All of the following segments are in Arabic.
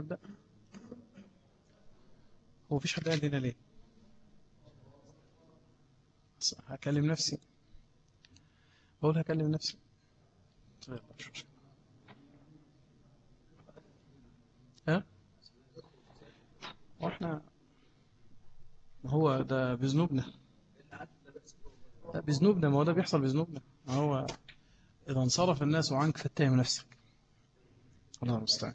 أبدأ هو فيش حد قال لنا ليه؟ هكلم نفسي. بقول هكلم نفسي. طيب ها؟ وإحنا ما هو ده بذنوبنا. بذنوبنا ما هو ده بيحصل بذنوبنا. ما هو إذا انصرف الناس عنك فاتهم نفسك. الله المستعان.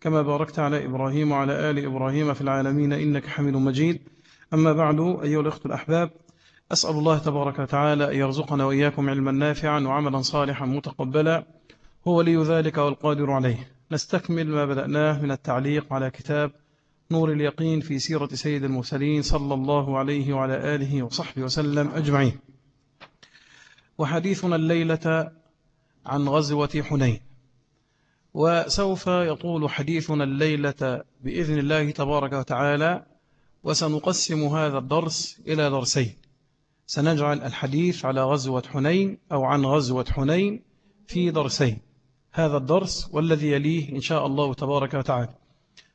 كما باركت على إبراهيم وعلى آل إبراهيم في العالمين إنك حميد مجيد. أما بعد أيها الأخت الأحباب أسأل الله تبارك وتعالى أن يرزقنا وإياكم علما نافعا وعملا صالحا متقبلا. هو لي ذلك والقادر عليه. نستكمل ما بدأناه من التعليق على كتاب نور اليقين في سيرة سيد المرسلين صلى الله عليه وعلى آله وصحبه وسلم أجمعين. وحديثنا الليلة عن غزوة حنين. وسوف يطول حديثنا الليلة بإذن الله تبارك وتعالى وسنقسم هذا الدرس إلى درسين. سنجعل الحديث على غزوة حنين أو عن غزوة حنين في درسين. هذا الدرس والذي يليه إن شاء الله تبارك وتعالى.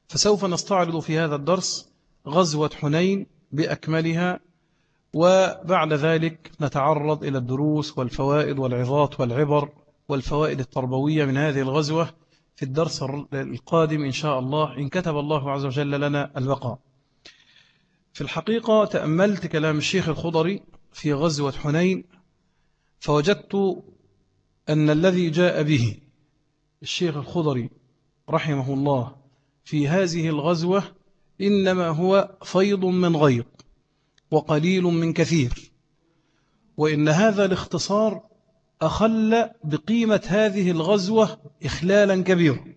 فسوف نستعرض في هذا الدرس غزوة حنين بأكملها وبعد ذلك نتعرض إلى الدروس والفوائد والعظات والعبر والفوائد التربوية من هذه الغزوة في الدرس القادم إن شاء الله إن كتب الله عز وجل لنا البقاء. في الحقيقة تأملت كلام الشيخ الخضري في غزوة حنين فوجدت أن الذي جاء به الشيخ الخضري رحمه الله في هذه الغزوة إنما هو فيض من غيض وقليل من كثير وإن هذا الاختصار أخل بقيمة هذه الغزوة إخلالا كبيرا.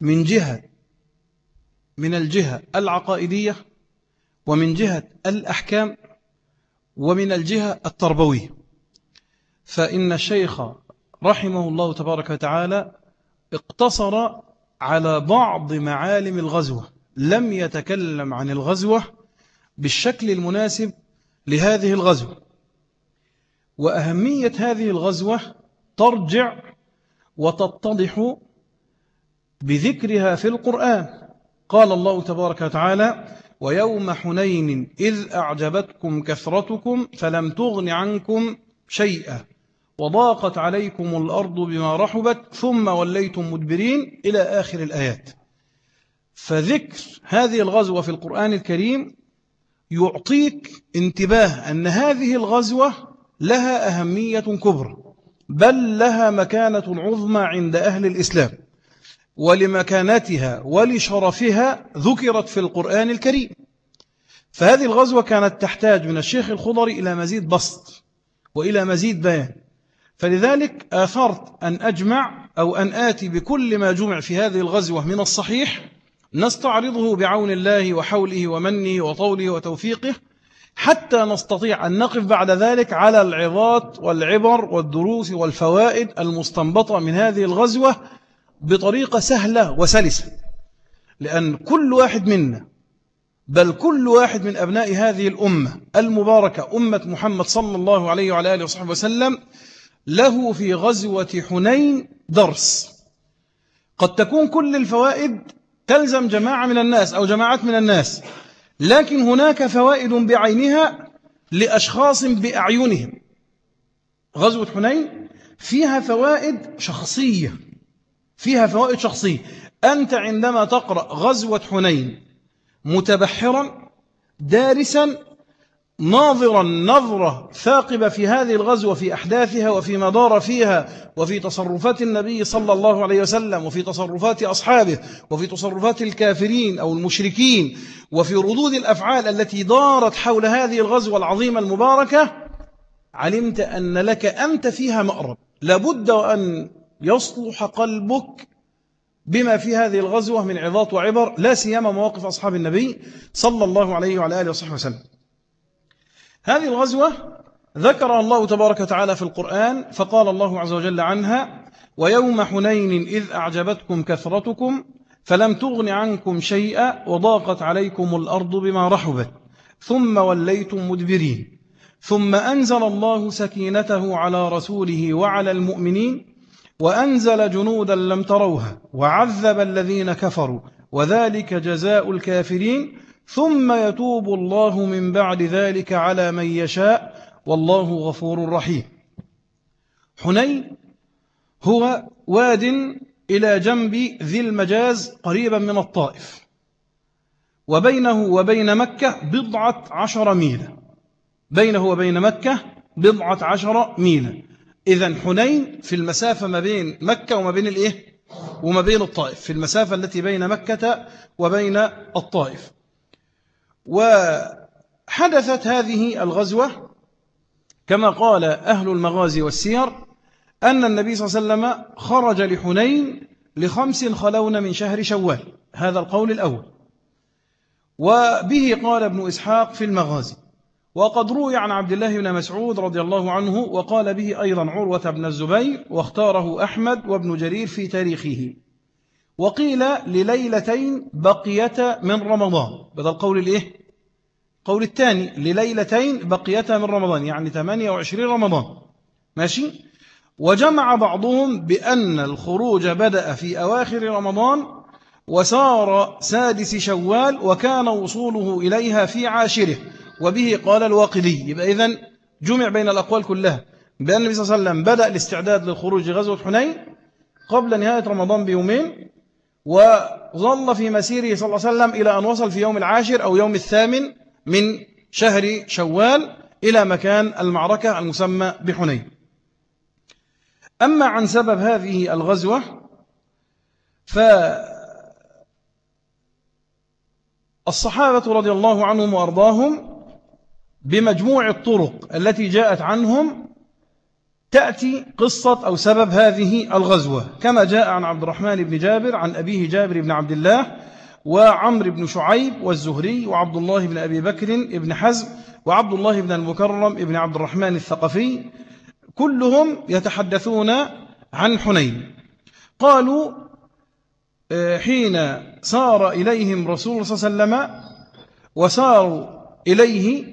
من جهة من الجهة العقائدية ومن جهة الأحكام ومن الجهة التربوية. فإن الشيخ رحمه الله تبارك وتعالى اقتصر على بعض معالم الغزوة لم يتكلم عن الغزوة بالشكل المناسب لهذه الغزوة. وأهمية هذه الغزوة ترجع وتتضح بذكرها في القرآن. قال الله تبارك وتعالى ويوم حنين إذ أعجبتكم كثرتكم فلم تغن عنكم شيئا وضاقت عليكم الأرض بما رحبت ثم وليتم مدبرين إلى آخر الآيات. فذكر هذه الغزوة في القرآن الكريم يعطيك انتباه أن هذه الغزوة لها أهمية كبرى بل لها مكانة عظمى عند أهل الإسلام ولمكانتها ولشرفها ذكرت في القرآن الكريم. فهذه الغزوة كانت تحتاج من الشيخ الخضري إلى مزيد بسط وإلى مزيد بيان. فلذلك آثرت أن أجمع أو أن آتي بكل ما جمع في هذه الغزوة من الصحيح نستعرضه بعون الله وحوله ومنه وطوله وتوفيقه حتى نستطيع أن نقف بعد ذلك على العظات والعبر والدروس والفوائد المستنبطة من هذه الغزوة بطريقة سهلة وسلسة. لأن كل واحد منا بل كل واحد من أبناء هذه الأمة المباركة أمة محمد صلى الله عليه وعلى آله وصحبه وسلم له في غزوة حنين درس. قد تكون كل الفوائد تلزم جماعة من الناس أو جماعات من الناس لكن هناك فوائد بعينها لأشخاص بأعينهم. غزوة حنين فيها فوائد شخصية. فيها فوائد شخصية. أنت عندما تقرأ غزوة حنين متبحرا دارسا ناظرا نظرة ثاقبة في هذه الغزوة في أحداثها وفيما دار فيها وفي تصرفات النبي صلى الله عليه وسلم وفي تصرفات أصحابه وفي تصرفات الكافرين أو المشركين وفي ردود الأفعال التي دارت حول هذه الغزوة العظيمة المباركة علمت أن لك أنت فيها مأرب. لابد أن يصلح قلبك بما في هذه الغزوة من عظات وعبر لا سيما مواقف أصحاب النبي صلى الله عليه وعلى آله وصحبه وسلم. هذه الغزوة ذكر الله تبارك وتعالى في القرآن فقال الله عز وجل عنها ويوم حنين إذ أعجبتكم كثرتكم فلم تغن عنكم شيئا وضاقت عليكم الأرض بما رحبت ثم وليتم مدبرين. ثم أنزل الله سكينته على رسوله وعلى المؤمنين وأنزل جنودا لم تروها وعذب الذين كفروا وذلك جزاء الكافرين ثم يتوب الله من بعد ذلك على من يشاء والله غفور رحيم. حنين هو واد إلى جنب ذي المجاز قريبا من الطائف. وبينه وبين مكة بضعة عشر ميلا. بينه وبين مكة بضعة عشر ميلا. إذا حنين في المسافة ما بين مكة وما بين الإيه؟ وما بين الطائف. في المسافة التي بين مكة وبين الطائف. وحدثت هذه الغزوة كما قال أهل المغازي والسير أن النبي صلى الله عليه وسلم خرج لحنين لخمس خلون من شهر شوال هذا القول الأول وبه قال ابن إسحاق في المغازي وقد روي عن عبد الله بن مسعود رضي الله عنه وقال به أيضا عروة بن الزبير واختاره أحمد وابن جرير في تاريخه وقيل لليلتين بقية من رمضان بدل قول الإيه؟ قول الثاني لليلتين بقية من رمضان يعني 28 رمضان. ماشي؟ وجمع بعضهم بأن الخروج بدأ في أواخر رمضان وسار سادس شوال وكان وصوله إليها في عاشره. وبه قال الواقدي يبقى إذن جمع بين الأقوال كلها. بأن النبي صلى الله عليه وسلم بدأ الاستعداد للخروج غزوة حنين قبل نهاية رمضان بيومين وظل في مسيره صلى الله عليه وسلم إلى أن وصل في يوم العاشر أو يوم الثامن من شهر شوال إلى مكان المعركة المسمى بحنين. أما عن سبب هذه الغزوة فالصحابة رضي الله عنهم وأرضاهم بمجموع الطرق التي جاءت عنهم تأتي قصة أو سبب هذه الغزوة. كما جاء عن عبد الرحمن بن جابر عن أبيه جابر بن عبد الله وعمر بن شعيب والزهري وعبد الله بن أبي بكر بن حزم وعبد الله بن المكرم بن عبد الرحمن الثقفي كلهم يتحدثون عن حنين. قالوا آه، حين سار إليهم رسول صلى الله عليه وسلم وساروا إليه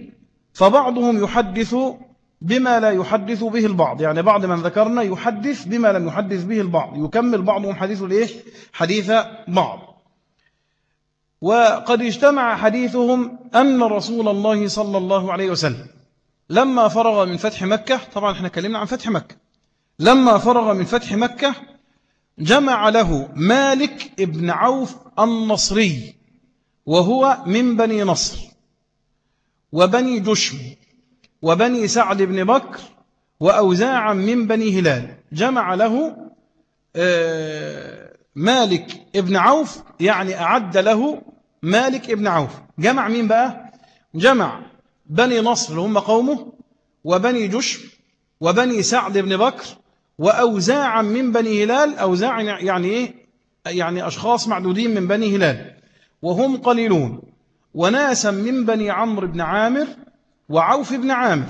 فبعضهم يحدث بما لا يحدث به البعض. يعني بعض من ذكرنا يحدث بما لم يحدث به البعض. يكمل بعضهم حديث الإيه؟ حديث بعض. وقد اجتمع حديثهم أن رسول الله صلى الله عليه وسلم لما فرغ من فتح مكة طبعا إحنا كلمنا عن فتح مكة لما فرغ من فتح مكة جمع له مالك ابن عوف النصري وهو من بني نصر وبني جشم وبني سعد بن بكر وأوزاعا من بني هلال جمع له آه، مالك ابن عوف يعني أعد له مالك ابن عوف. جمع مين بقى؟ جمع بني نصر اللي هم قومه وبني جشم وبني سعد بن بكر وأوزاعا من بني هلال أوزاع يعني إيه؟ يعني أشخاص معدودين من بني هلال. وهم قليلون. وناسا من بني عمرو بن عامر وعوف بن عامر.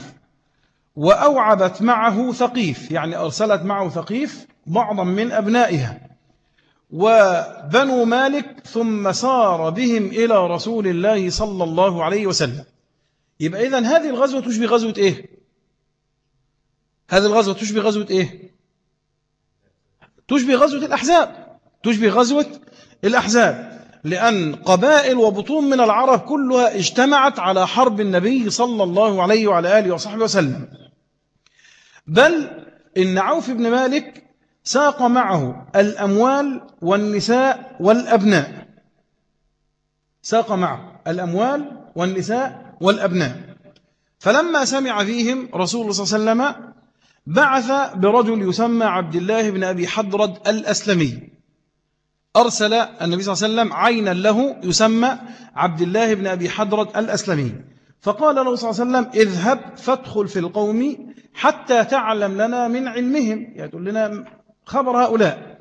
وأوعبت معه ثقيف يعني أرسلت معه ثقيف بعضا من أبنائها. وبنو مالك ثم سار بهم إلى رسول الله صلى الله عليه وسلم. يبقى إذن هذه الغزوة تشبه غزوة إيه؟ هذه الغزوة تشبه غزوة إيه؟ تشبه غزوة الأحزاب. تشبه غزوة الأحزاب. لأن قبائل وبطون من العرب كلها اجتمعت على حرب النبي صلى الله عليه وعلى آله وصحبه وسلم. بل إن عوف بن مالك ساق معه الأموال والنساء والأبناء. ساق معه الأموال والنساء والأبناء. فلما سمع فيهم رسول الله صلى الله عليه وسلم بعث برجل يسمى عبد الله بن أبي حضرد الأسلمي. أرسل النبي صلى الله عليه وسلم عينا له يسمى عبد الله بن أبي حضرد الأسلمي. فقال له صلى الله عليه وسلم اذهب فادخل في القوم حتى تعلم لنا من علمهم. يعني تقول لنا خبر هؤلاء.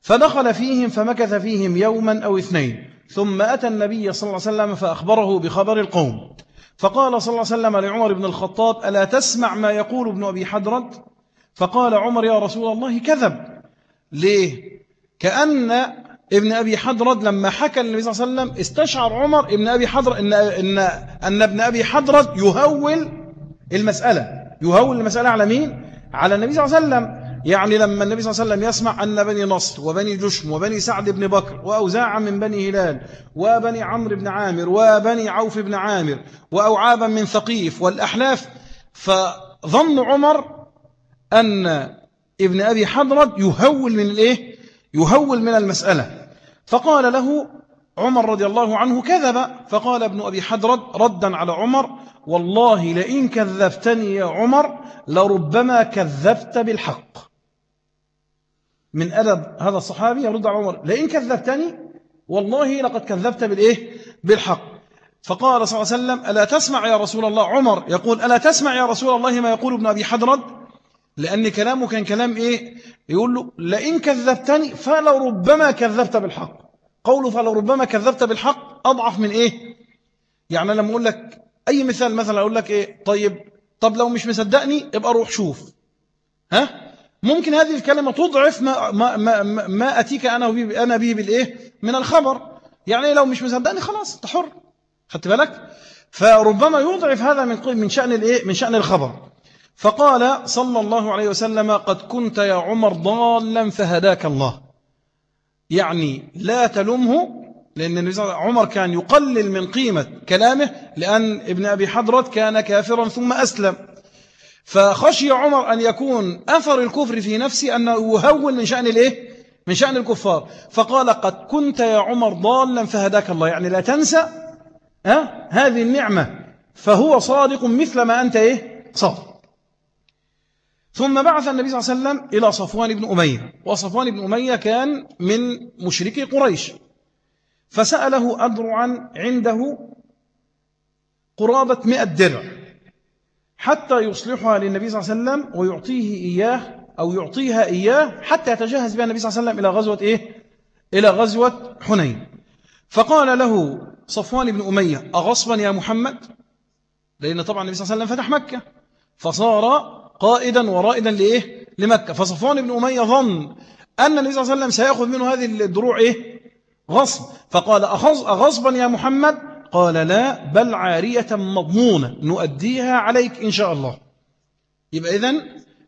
فدخل فيهم فمكث فيهم يوما أو اثنين. ثم أتى النبي صلى الله عليه وسلم فأخبره بخبر القوم. فقال صلى الله عليه وسلم لعمر بن الخطاب ألا تسمع ما يقول ابن أبي حضرد فقال عمر يا رسول الله كذب. ليه؟ كأن ابن أبي حضرد لما حكى النبي صلى الله عليه وسلم استشعر عمر ابن أبي حضرد إن, إن, أن ابن أبي حضرد يهول المسألة. يهول المسألة على مين؟ على النبي صلى الله عليه وسلم. يعني لما النبي صلى الله عليه وسلم يسمع أن بني نصر وبني جشم وبني سعد بن بكر وأوزاع من بني هلال وبني عمرو بن عامر وبني عوف بن عامر وأوعابا من ثقيف والأحلاف فظن عمر أن ابن أبي حضرد يهول من الإيه؟ يهول من المسألة فقال له عمر رضي الله عنه كذب فقال ابن أبي حضرد ردا على عمر والله لئن كذبتني يا عمر لربما كذبت بالحق من أدب هذا الصحابي يرد على عمر لئن كذبتني والله لقد كذبت بالإيه؟ بالحق. فقال صلى الله عليه وسلم ألا تسمع يا رسول الله؟ عمر يقول ألا تسمع يا رسول الله ما يقول ابن أبي حضرد؟ لأن كلامه كان كلام إيه؟ يقول له لئن كذبتني فلربما كذبت بالحق. قوله فلربما كذبت بالحق أضعف من إيه؟ يعني لما أقول لك أي مثال مثلا أقول لك إيه؟ طيب طب لو مش مصدقني ابقى روح شوف. ها؟ ممكن هذه الكلمة تضعف ما, ما, ما, ما أتيك أنا أنا به بالإيه؟ من الخبر. يعني لو مش مصدقني خلاص أنت حر. خدت بالك؟ فربما يضعف هذا من من شأن الإيه؟ من شأن الخبر. فقال صلى الله عليه وسلم قد كنت يا عمر ضالا فهداك الله. يعني لا تلمه لأن عمر كان يقلل من قيمة كلامه لأن ابن أبي حضرت كان كافرا ثم أسلم. فخشي عمر أن يكون أثر الكفر في نفسه أنه يهول من شأن الإيه؟ من شأن الكفار فقال قد كنت يا عمر ضالا فهداك الله يعني لا تنسى ها؟ هذه النعمة فهو صادق مثل ما أنت إيه؟ صادق ثم بعث النبي صلى الله عليه وسلم إلى صفوان بن أمية وصفوان بن أمية كان من مشركي قريش فسأله أدرعا عنده قرابة مئة درع حتى يصلحها للنبي صلى الله عليه وسلم ويعطيه إياه أو يعطيها إياه حتى يتجهز بها النبي صلى الله عليه وسلم إلى غزوة إيه؟ إلى غزوة حنين فقال له صفوان بن أمية أغصبا يا محمد لأن طبعا النبي صلى الله عليه وسلم فتح مكة فصار قائدا ورائدا لإيه؟ لمكة فصفوان بن أمية ظن أن النبي صلى الله عليه وسلم سيأخذ منه هذه الدروع إيه؟ غصب فقال أغصبا يا محمد قال لا بل عارية مضمونة. نؤديها عليك إن شاء الله. يبقى إذن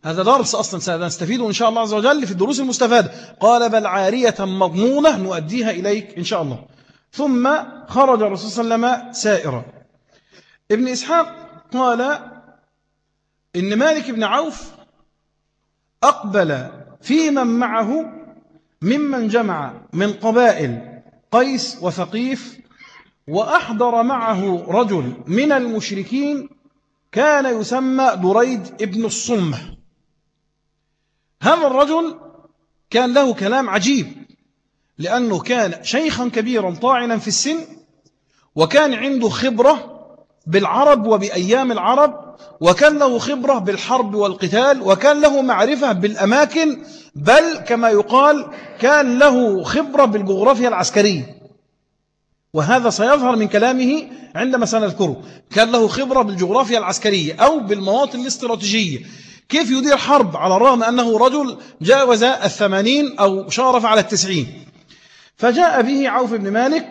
هذا درس أصلا سنستفيده إن شاء الله عز وجل في الدروس المستفادة. قال بل عارية مضمونة نؤديها إليك إن شاء الله. ثم خرج الرسول صلى الله عليه وسلم سائرا. ابن إسحاق قال إن مالك بن عوف أقبل في من معه ممن جمع من قبائل قيس وثقيف وأحضر معه رجل من المشركين كان يسمى دريد ابن الصمة. هذا الرجل كان له كلام عجيب لأنه كان شيخا كبيرا طاعنا في السن وكان عنده خبرة بالعرب وبأيام العرب وكان له خبرة بالحرب والقتال وكان له معرفة بالأماكن بل كما يقال كان له خبرة بالجغرافيا العسكرية. وهذا سيظهر من كلامه عندما سنذكره. كان له خبرة بالجغرافيا العسكرية أو بالمواطن الاستراتيجية. كيف يدير حرب على الرغم أنه رجل جاوز الثمانين أو شارف على التسعين؟ فجاء به عوف بن مالك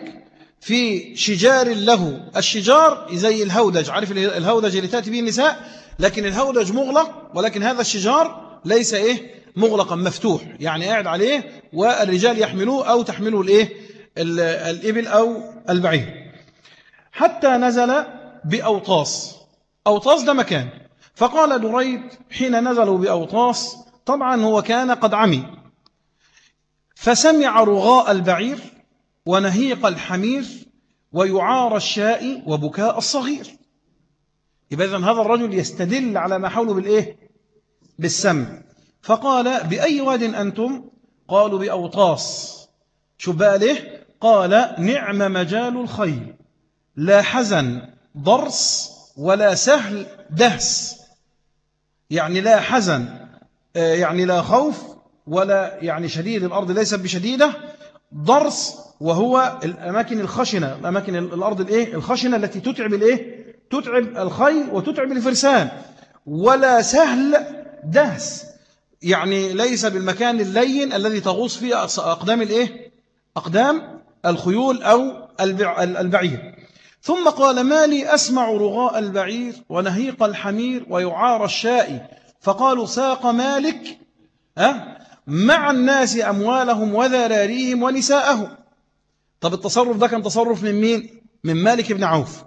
في شجار له. الشجار زي الهودج. عارف الهودج اللي تأتي به النساء؟ لكن الهودج مغلق ولكن هذا الشجار ليس إيه؟ مغلقا مفتوح. يعني قاعد عليه والرجال يحملوه أو تحمله الإيه؟ الإبل أو البعير. حتى نزل بأوطاس. أوطاس ده مكان. فقال دريد حين نزلوا بأوطاس طبعا هو كان قد عمي. فسمع رغاء البعير ونهيق الحمير ويعار الشاء وبكاء الصغير. يبقى هذا الرجل يستدل على ما حوله بالإيه؟ بالسمع. فقال بأي واد أنتم؟ قالوا بأوطاس. شوف بقى ليه؟ قال نعم مجال الخير لا حزن ضرس ولا سهل دهس يعني لا حزن آه، يعني لا خوف ولا يعني شديد الأرض ليست بشديدة ضرس وهو الأماكن الخشنة الأماكن الأرض الإيه؟ الخشنة التي تتعب الإيه؟ تتعب الخيل وتتعب الفرسان ولا سهل دهس يعني ليس بالمكان اللين الذي تغوص فيه أقدام الإيه؟ أقدام الخيول أو البعير. ثم قال ما لي أسمع رغاء البعير ونهيق الحمير ويعار الشاء. فقالوا ساق مالك؟ مع الناس أموالهم وذراريهم ونساءهم. طب التصرف ده كان تصرف من مين؟ من مالك بن عوف.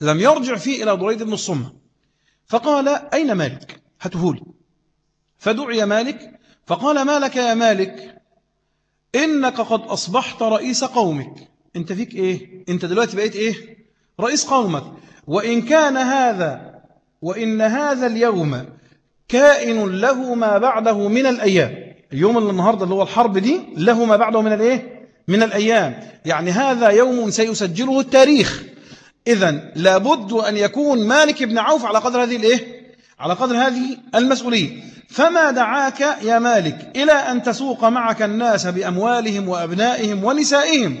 لم يرجع فيه إلى ضريد بن الصمة. فقال أين مالك؟ هتهولي فدعي مالك. فقال ما لك يا مالك؟ إنك قد أصبحت رئيس قومك أنت فيك إيه؟ أنت دلوقتي بقيت إيه؟ رئيس قومك وإن كان هذا وإن هذا اليوم كائن له ما بعده من الأيام اليوم اللي النهاردة اللي هو الحرب دي له ما بعده من الإيه؟ من الأيام يعني هذا يوم سيسجله التاريخ إذا لابد أن يكون مالك بن عوف على قدر هذه الإيه؟ على قدر هذه المسؤولية. فما دعاك يا مالك إلى أن تسوق معك الناس بأموالهم وأبنائهم ونسائهم؟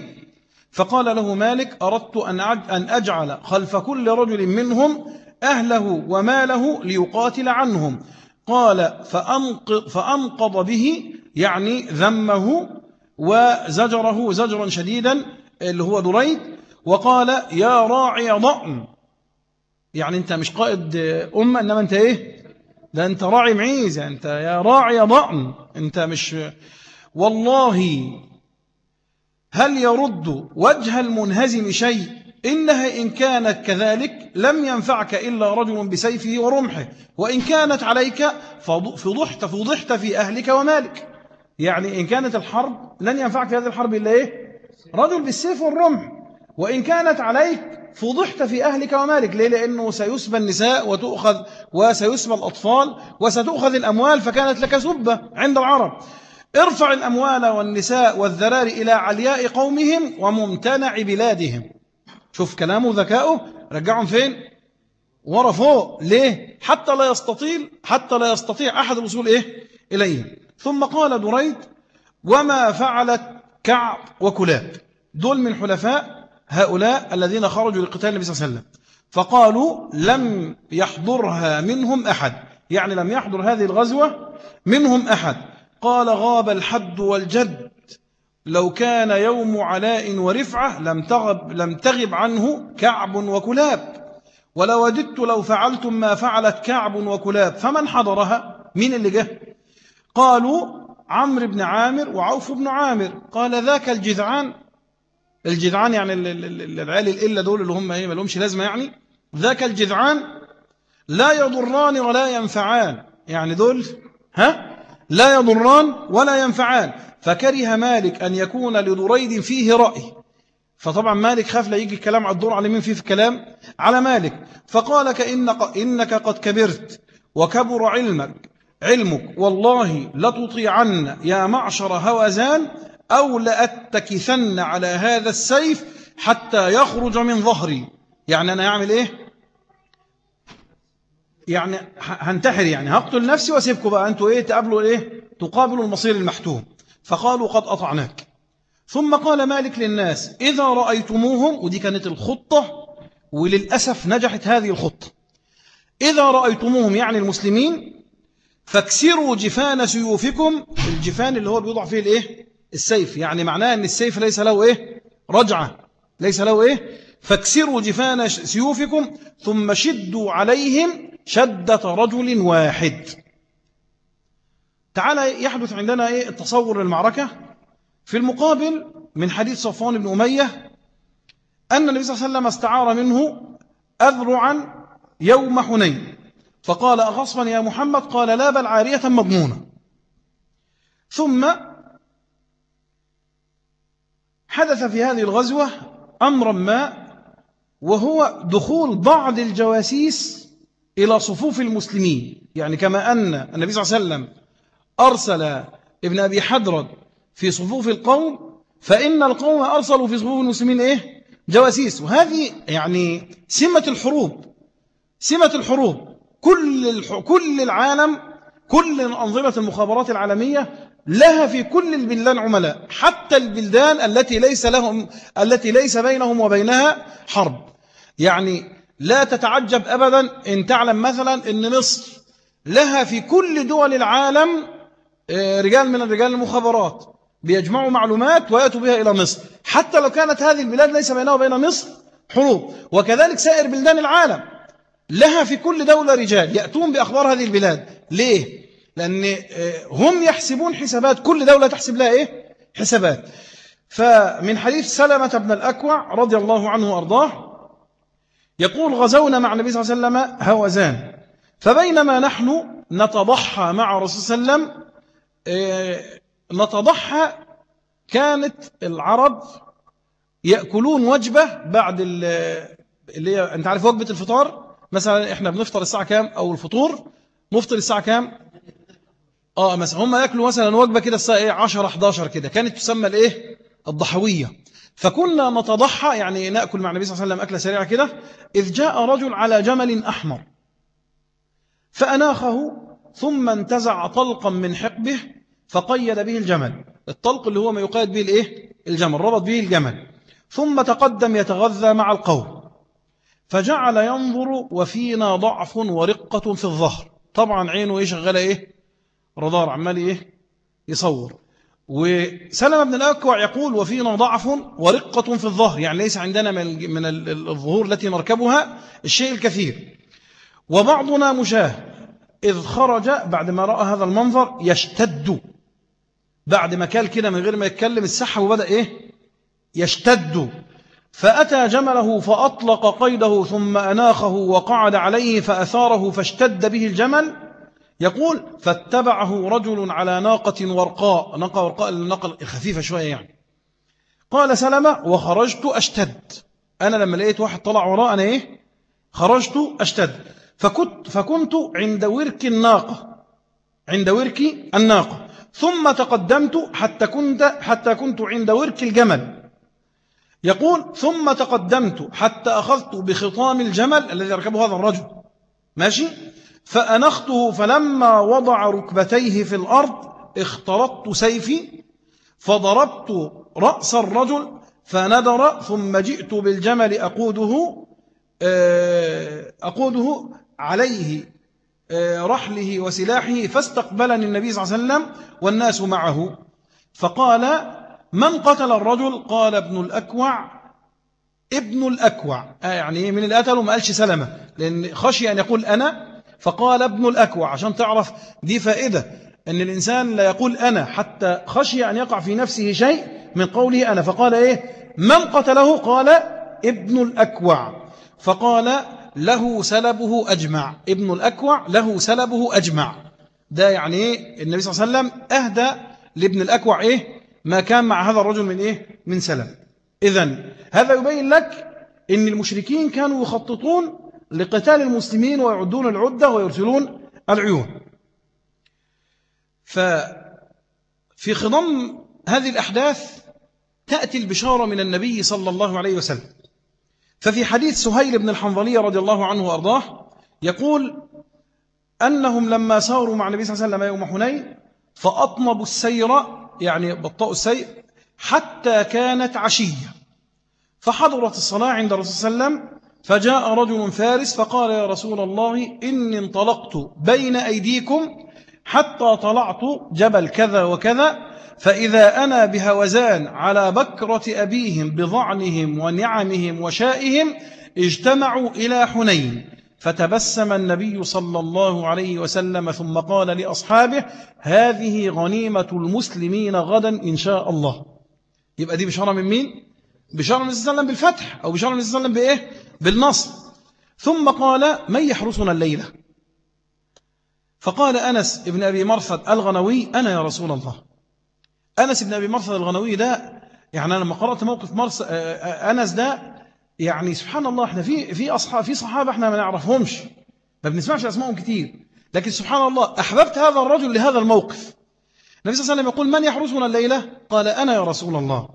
فقال له مالك أردت أن أجعل خلف كل رجل منهم أهله وماله ليقاتل عنهم. قال فأنقض, فأنقض به يعني ذمه وزجره زجرا شديدا اللي هو دريد وقال يا راعي ضأن. يعني أنت مش قائد أمة إنما أنت إيه؟ ده أنت راعي معيز يعني أنت يا راعي ضأن. أنت مش والله هل يرد وجه المنهزم شيء؟ إنها إن كانت كذلك لم ينفعك إلا رجل بسيفه ورمحه. وإن كانت عليك فضحت فضحت في أهلك ومالك. يعني إن كانت الحرب لن ينفعك في هذه الحرب إلا إيه؟ رجل بالسيف والرمح. وإن كانت عليك فضحت في أهلك ومالك. ليه؟ لأنه سيسبى النساء وتؤخذ وسيسبى الأطفال وستؤخذ الأموال فكانت لك سبة عند العرب. ارفع الأموال والنساء والذرار إلى علياء قومهم وممتنع بلادهم. شوف كلامه ذكاؤه. رجعهم فين؟ ورا فوق. ليه؟ حتى لا يستطيع حتى لا يستطيع أحد الوصول إيه؟ إليه ثم قال دريد وما فعلت كعب وكلاب. دول من حلفاء هؤلاء الذين خرجوا لقتال النبي صلى الله عليه وسلم. فقالوا لم يحضرها منهم أحد. يعني لم يحضر هذه الغزوة منهم أحد. قال غاب الحد والجد. لو كان يوم علاء ورفعة لم تغب, لم تغب عنه كعب وكلاب. ولوددت لو فعلتم ما فعلت كعب وكلاب فمن حضرها؟ مين اللي جه؟ قالوا عمرو بن عامر وعوف بن عامر. قال ذاك الجذعان الجذعان يعني العيال الإلا دول اللي هم إيه ما لهمش لازمة يعني. ذاك الجذعان لا يضران ولا ينفعان. يعني دول ها؟ لا يضران ولا ينفعان. فكره مالك أن يكون لدريد فيه رأي. فطبعا مالك خاف لا يجي الكلام على الدور على مين فيه في الكلام؟ على مالك. فقال كإنك إنك قد كبرت وكبر علمك علمك والله لتطيعن يا معشر هوزان أو لأتكثن على هذا السيف حتى يخرج من ظهري. يعني أنا أعمل إيه؟ يعني هنتحر يعني. هقتل نفسي وأسيبكم بقى. أنتوا إيه؟ تقابلوا إيه؟ تقابلوا المصير المحتوم. فقالوا قد أطعناك. ثم قال مالك للناس إذا رأيتموهم ودي كانت الخطة وللأسف نجحت هذه الخطة. إذا رأيتموهم يعني المسلمين فاكسروا جفان سيوفكم. الجفان اللي هو بيوضع فيه الإيه؟ السيف يعني معناه إن السيف ليس له إيه؟ رجعة ليس له إيه؟ فاكسروا جفان سيوفكم ثم شدوا عليهم شدة رجل واحد. تعالى يحدث عندنا إيه؟ التصور للمعركة. في المقابل من حديث صفوان بن أمية أن النبي صلى الله عليه وسلم استعار منه أذرعا يوم حنين. فقال أغصبا يا محمد؟ قال لا بل عارية مضمونة. ثم حدث في هذه الغزوة أمرا ما وهو دخول بعض الجواسيس إلى صفوف المسلمين يعني كما أن النبي صلى الله عليه وسلم أرسل ابن أبي حدرد في صفوف القوم فإن القوم أرسلوا في صفوف المسلمين إيه؟ جواسيس وهذه يعني سمة الحروب سمة الحروب كل. كل العالم كل أنظمة المخابرات العالمية لها في كل البلدان عملاء حتى البلدان التي ليس لهم التي ليس بينهم وبينها حرب. يعني لا تتعجب أبدا إن تعلم مثلا أن مصر لها في كل دول العالم آه، رجال من الرجال المخابرات بيجمعوا معلومات ويأتوا بها إلى مصر. حتى لو كانت هذه البلاد ليس بينها وبين مصر حروب. وكذلك سائر بلدان العالم لها في كل دولة رجال يأتون بأخبار هذه البلاد. ليه؟ لأن آه، هم يحسبون حسابات كل دولة تحسب لها إيه؟ حسابات. فمن حديث سلمة بن الأكوع رضي الله عنه وأرضاه يقول غزونا مع النبي صلى الله عليه وسلم هوزان. فبينما نحن نتضحى مع رسول صلى الله عليه وسلم آه، نتضحى كانت العرب يأكلون وجبة بعد اللي هي أنت عارف وجبة الفطار؟ مثلا إحنا بنفطر الساعة كام؟ أو الفطور. نفطر الساعة كام؟ آه مثلا هم يأكلوا مثلا وجبة كده الساعة إيه 10 11 كده كانت تسمى الإيه؟ الضحوية. فكنا نتضحى يعني نأكل مع النبي صلى الله عليه وسلم أكلة سريعة كده إذ جاء رجل على جمل أحمر. فأناخه ثم انتزع طلقا من حقبه فقيد به الجمل. الطلق اللي هو ما يقيد به الإيه؟ الجمل ربط به الجمل. ثم تقدم يتغذى مع القوم. فجعل ينظر وفينا ضعف ورقة في الظهر. طبعا عينه إيه شغالة إيه؟ رادار عمال إيه؟ يصور. وسلم بن الأكوع يقول وفينا ضعف ورقة في الظهر يعني ليس عندنا من الظهور التي نركبها الشيء الكثير. وبعضنا مشاه إذ خرج بعد ما رأى هذا المنظر يشتد. بعد ما كال كده من غير ما يتكلم السحب وبدأ إيه؟ يشتد. فأتى جمله فأطلق قيده ثم أناخه وقعد عليه فأثاره فاشتد به الجمل. يقول فاتبعه رجل على ناقة ورقاء. ناقة ورقاء الناقة الخفيفة شوية يعني. قال سلمة وخرجت أشتد. أنا لما لقيت واحد طلع وراء أنا إيه؟ خرجت أشتد. فكنت, فكنت عند ورك الناقة. عند ورك الناقة. ثم تقدمت حتى كنت, حتى كنت عند ورك الجمل. يقول ثم تقدمت حتى أخذت بخطام الجمل الذي ركبه هذا الرجل. ماشي؟ فأنخته فلما وضع ركبتيه في الأرض اخترطت سيفي فضربت رأس الرجل فندر ثم جئت بالجمل أقوده آه، أقوده عليه آه، رحله وسلاحه فاستقبلني النبي صلى الله عليه وسلم والناس معه. فقال من قتل الرجل؟ قال ابن الأكوع. ابن الأكوع آه يعني من اللي قتله ما قالش سلمة لأن خشي أن يقول أنا فقال ابن الأكوع عشان تعرف دي فائدة أن الإنسان لا يقول أنا حتى خشي أن يقع في نفسه شيء من قوله أنا. فقال إيه؟ من قتله؟ قال ابن الأكوع. فقال له سلبه أجمع. ابن الأكوع له سلبه أجمع. ده يعني إيه؟ النبي صلى الله عليه وسلم أهدى لابن الأكوع إيه؟ ما كان مع هذا الرجل من إيه؟ من سلب. إذن هذا يبين لك أن المشركين كانوا يخططون لقتال المسلمين ويعدون العدة ويرسلون العيون. ففي خضم هذه الأحداث تأتي البشارة من النبي صلى الله عليه وسلم. ففي حديث سهيل بن الحنظلية رضي الله عنه وأرضاه يقول أنهم لما ساروا مع النبي صلى الله عليه وسلم يوم حنين فأطنبوا السير يعني بطأوا السير حتى كانت عشية. فحضرت الصلاة عند الرسول صلى الله عليه وسلم فجاء رجل فارس فقال يا رسول الله إني انطلقت بين أيديكم حتى طلعت جبل كذا وكذا فإذا أنا بهوزان على بكرة أبيهم بضعنهم ونعمهم وشائهم اجتمعوا إلى حنين فتبسم النبي صلى الله عليه وسلم ثم قال لأصحابه هذه غنيمة المسلمين غدا إن شاء الله يبقى دي بشارة من مين؟ بشارة من وسلم بالفتح أو بشارة من وسلم بإيه؟ بالنصر ثم قال من يحرسنا الليلة؟ فقال أنس ابن أبي مرثد الغنوي أنا يا رسول الله. أنس بن أبي مرثد الغنوي ده يعني أنا لما قرأت موقف مرس أنس ده يعني سبحان الله إحنا في في أصحاب في صحابة إحنا ما نعرفهمش ما بنسمعش أسمائهم كتير. لكن سبحان الله أحببت هذا الرجل لهذا الموقف. النبي صلى الله عليه وسلم يقول من يحرسنا الليلة؟ قال أنا يا رسول الله.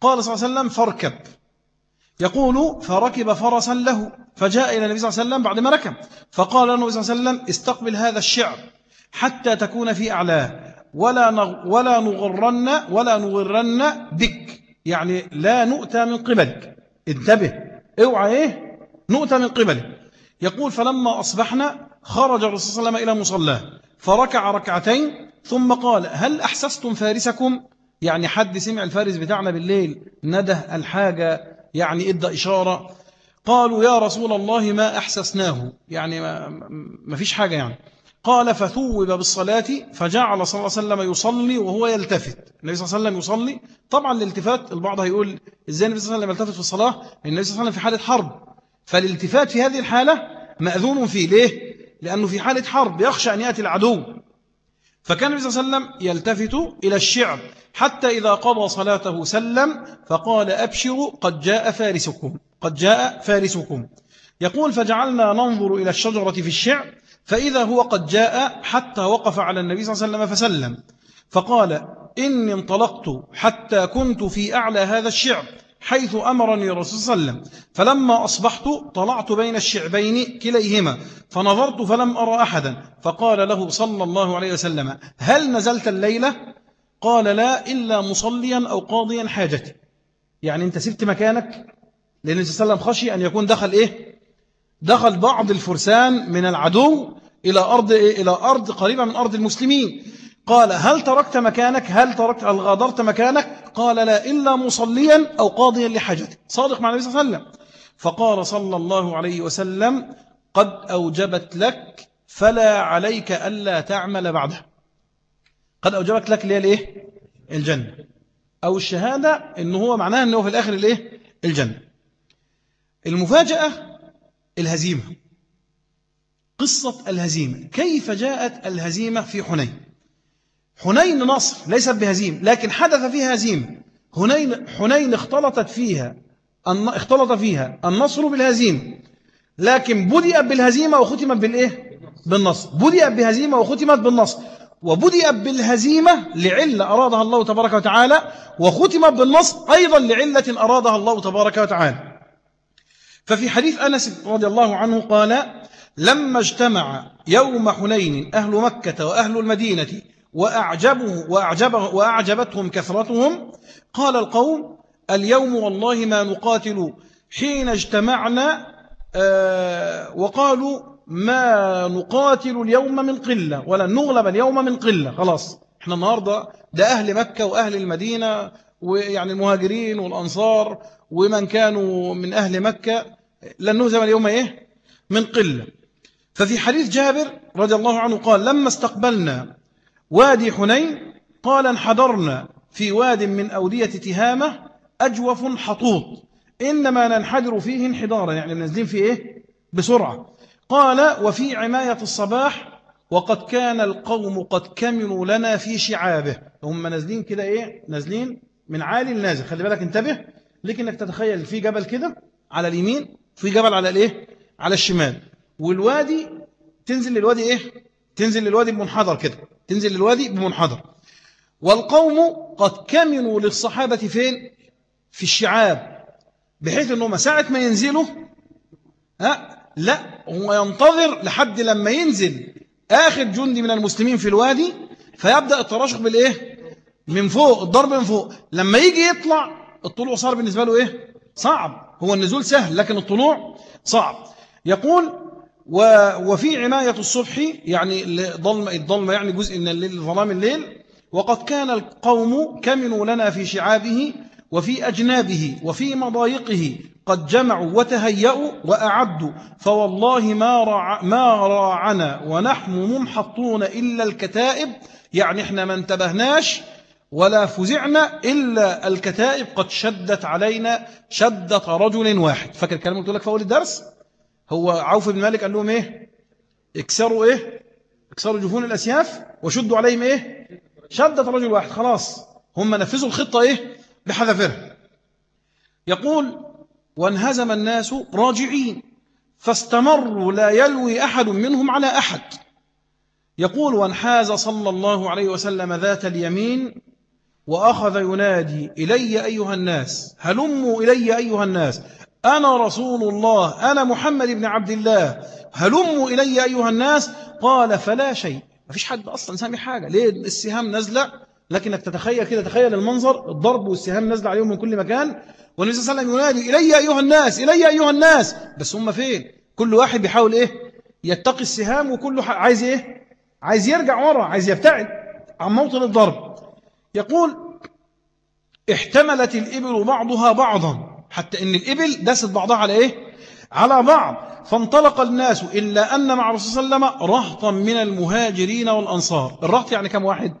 قال صلى الله عليه وسلم فاركب. يقول فركب فرسا له فجاء إلى النبي صلى الله عليه وسلم بعد ما ركب فقال النبي صلى الله عليه وسلم استقبل هذا الشعب حتى تكون في أعلاه ولا ولا نغرن ولا نغرن بك يعني لا نؤتى من قبلك انتبه اوعى إيه؟ نؤتى من قبلك. يقول فلما أصبحنا خرج الرسول صلى الله عليه وسلم إلى مصلاه فركع ركعتين ثم قال هل أحسستم فارسكم؟ يعني حد سمع الفارس بتاعنا بالليل نده الحاجة يعني إدى إشارة. قالوا يا رسول الله ما أحسسناه. يعني ما, ما فيش حاجة يعني. قال فثوب بالصلاة فجعل صلى الله عليه وسلم يصلي وهو يلتفت. النبي صلى الله عليه وسلم يصلي. طبعا الالتفات البعض هيقول إزاي النبي صلى الله عليه وسلم يلتفت في الصلاة؟ النبي صلى الله عليه وسلم في حالة حرب. فالالتفات في هذه الحالة مأذون فيه. ليه؟ لأنه في حالة حرب يخشى أن يأتي العدو. فكان النبي صلى الله عليه وسلم يلتفت إلى الشعب حتى إذا قضى صلاته سلم فقال أبشروا قد جاء فارسكم قد جاء فارسكم. يقول فجعلنا ننظر إلى الشجرة في الشعب فإذا هو قد جاء حتى وقف على النبي صلى الله عليه وسلم فسلم. فقال إني انطلقت حتى كنت في أعلى هذا الشعب حيث أمرني الرسول صلى الله عليه وسلم فلما أصبحت طلعت بين الشعبين كليهما فنظرت فلم أرى أحدا فقال له صلى الله عليه وسلم هل نزلت الليلة؟ قال لا إلا مصليا أو قاضيا حاجتي يعني أنت سبت مكانك لأن صلى الله عليه وسلم خشي أن يكون دخل إيه؟ دخل بعض الفرسان من العدو إلى أرض, إيه؟ إلى أرض قريبة من أرض المسلمين قال هل تركت مكانك؟ هل تركت هل غادرت مكانك؟ قال لا إلا مصليا أو قاضيا لحاجتك. صادق مع النبي صلى الله عليه وسلم. فقال صلى الله عليه وسلم قد أوجبت لك فلا عليك ألا تعمل بعده. قد أوجبت لك ليه؟ الإيه الجنة. أو الشهادة إنه هو معناه إنه في الآخر الإيه الجنة. المفاجأة الهزيمة. قصة الهزيمة. كيف جاءت الهزيمة في حنين؟ حنين نصر ليست بهزيم لكن حدث فيها هزيمة حنين, حنين اختلطت فيها اختلط فيها النصر بالهزيمة لكن بدأت بالهزيمة وختمت بالإيه؟ بالنصر. بدأت بهزيمة وختمت بالنصر. وبدأت بالهزيمة لعلة أرادها الله تبارك وتعالى وختمت بالنصر أيضا لعلة أرادها الله تبارك وتعالى. ففي حديث أنس رضي الله عنه قال لما اجتمع يوم حنين أهل مكة وأهل المدينة وأعجبه وأعجبه وأعجبتهم كثرتهم. قال القوم اليوم والله ما نقاتل حين اجتمعنا آه، وقالوا ما نقاتل اليوم من قلة ولا نغلب اليوم من قلة. خلاص إحنا النهاردة ده أهل مكة وأهل المدينة ويعني المهاجرين والأنصار ومن كانوا من أهل مكة لن نهزم اليوم إيه؟ من قلة. ففي حديث جابر رضي الله عنه قال لما استقبلنا وادي حنين قال انحدرنا في واد من أودية تهامة أجوف حطوط. إنما ننحدر فيه انحدارا. يعني منزلين فيه إيه؟ بسرعة. قال وفي عماية الصباح وقد كان القوم قد كملوا لنا في شعابه. هم نازلين كده إيه؟ نازلين من عالي النازل. خلي بالك انتبه. لك انك تتخيل في جبل كده على اليمين في جبل على الإيه؟ على الشمال. والوادي تنزل للوادي إيه؟ تنزل للوادي بمنحدر كده. تنزل للوادي بمنحدر. والقوم قد كمنوا للصحابة فين؟ في الشعاب. بحيث أنهم ساعة ما ينزلوا ها لا هو ينتظر لحد لما ينزل آخر جندي من المسلمين في الوادي فيبدأ التراشق بالإيه؟ من فوق الضرب من فوق. لما يجي يطلع الطلوع صار بالنسبة له إيه؟ صعب. هو النزول سهل لكن الطلوع صعب. يقول وفي عناية الصبح يعني الظلمة الظلمة يعني جزء من الليل ظلام الليل. وقد كان القوم كمنوا لنا في شعابه وفي أجنابه وفي مضايقه قد جمعوا وتهيأوا وأعدوا. فوالله ما, رع ما راعنا ونحن ممحطون إلا الكتائب. يعني إحنا ما انتبهناش ولا فزعنا إلا الكتائب قد شدت علينا شدة رجل واحد. فاكر الكلام قلت لك في أول الدرس؟ هو عوف بن مالك قال لهم إيه؟ اكسروا إيه؟ اكسروا جفون الأسياف وشدوا عليهم إيه؟ شدة رجل واحد خلاص. هم نفذوا الخطة إيه؟ بحذافيرها. يقول وانهزم الناس راجعين فاستمروا لا يلوي أحد منهم على أحد. يقول وانحاز صلى الله عليه وسلم ذات اليمين وأخذ ينادي إلي أيها الناس هلموا إلي أيها الناس. أنا رسول الله أنا محمد بن عبد الله. هلموا إلي أيها الناس؟ قال فلا شيء. ما فيش حد أصلا سامي حاجة. ليه السهام نزلة لكنك تتخيل كده تخيل المنظر الضرب والسهام نزل عليهم من كل مكان. والنبي صلى الله عليه وسلم ينادي إلي أيها الناس إلي أيها الناس. بس هم فين؟ كل واحد بيحاول إيه؟ يتقي السهام وكله عايز إيه؟ عايز يرجع ورا عايز يبتعد عن موطن الضرب. يقول احتملت الإبل بعضها بعضا. حتى إن الإبل دست بعضها على إيه؟ على بعض. فانطلق الناس إلا أن مع رسول صلى الله عليه وسلم رهطا من المهاجرين والأنصار. الرهط يعني كم واحد؟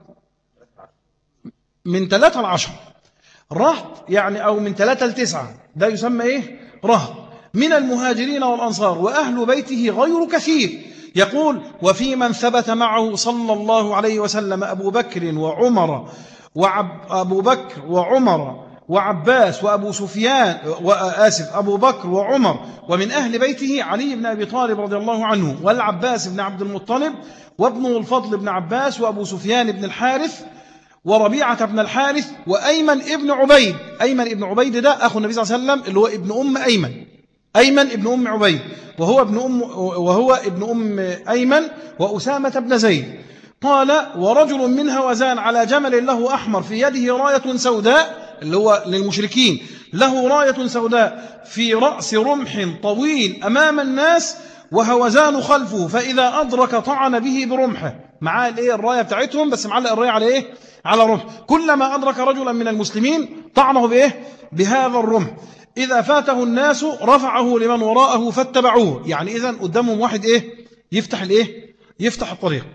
من ثلاثة لعشر رهط يعني أو من ثلاثة لتسعة ده يسمى إيه؟ رهط. من المهاجرين والأنصار. وأهل بيته غير كثير. يقول وفي من ثبت معه صلى الله عليه وسلم أبو بكر وعمر وأبو بكر وعمر وعباس وأبو سفيان وآسف أبو بكر وعمر ومن أهل بيته علي بن أبي طالب رضي الله عنه والعباس بن عبد المطلب وابنه الفضل بن عباس وأبو سفيان بن الحارث وربيعة بن الحارث وأيمن ابن عبيد. أيمن ابن عبيد ده أخو النبي صلى الله عليه وسلم اللي هو ابن أم أيمن. أيمن ابن أم عبيد. وهو ابن أم, وهو ابن أم أيمن وأسامة بن زيد. قال ورجل من هوزان على جمل له أحمر في يده راية سوداء اللي هو للمشركين. له راية سوداء في رأس رمح طويل أمام الناس وهوزان خلفه فإذا أدرك طعن به برمحه. معاه الايه الراية بتاعتهم؟ بس معلق الراية على إيه؟ على رمح. كلما أدرك رجلا من المسلمين طعنه بإيه؟ بهذا الرمح. إذا فاته الناس رفعه لمن وراءه فاتبعوه. يعني اذا قدامهم واحد إيه؟ يفتح الإيه؟ يفتح الطريق.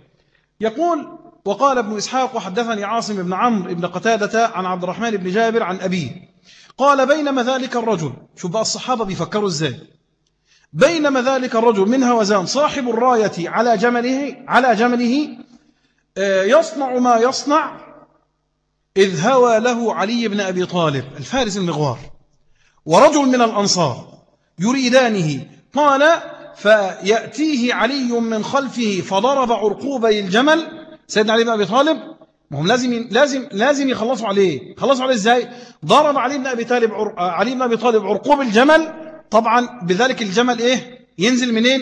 يقول وقال ابن إسحاق وحدثني عاصم بن عمرو بن قتادة عن عبد الرحمن بن جابر عن أبيه. قال بينما ذلك الرجل شوف بقى الصحابة بيفكروا إزاي. بينما ذلك الرجل من هوزان صاحب الراية على جمله على جمله آه، يصنع ما يصنع إذ هوى له علي بن أبي طالب الفارس المغوار. ورجل من الأنصار يريدانه. قال فيأتيه علي من خلفه فضرب عرقوبي الجمل سيدنا علي بن أبي طالب هم لازم لازم لازم يخلصوا عليه. خلصوا عليه إزاي؟ ضرب علي بن أبي طالب علي بن أبي طالب عرقوب الجمل. طبعا بذلك الجمل إيه؟ ينزل منين؟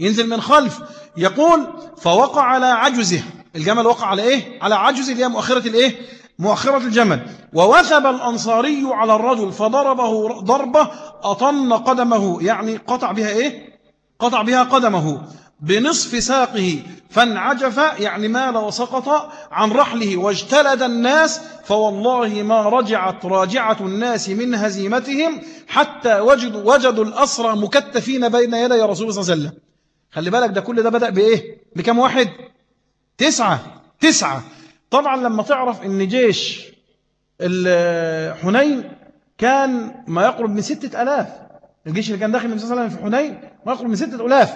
ينزل من خلف. يقول فوقع على عجزه. الجمل وقع على إيه؟ على عجزه اللي هي مؤخرة الإيه؟ مؤخرة الجمل. ووثب الأنصاري على الرجل فضربه ضربة أطن قدمه. يعني قطع بها إيه؟ قطع بها قدمه. بنصف ساقه. فانعجف يعني مال وسقط عن رحله واجتلد الناس فوالله ما رجعت راجعة الناس من هزيمتهم حتى وجدوا, وجدوا الأسرى مكتفين بين يدي رسول صلى الله عليه وسلم. خلي بالك ده كل ده بدأ بإيه؟ بكم واحد؟ تسعة. تسعة. طبعا لما تعرف إن جيش حنين كان ما يقرب من ستة ألاف. الجيش اللي كان داخل النبي صلى الله عليه وسلم في حنين ما يقرب من ستة ألاف.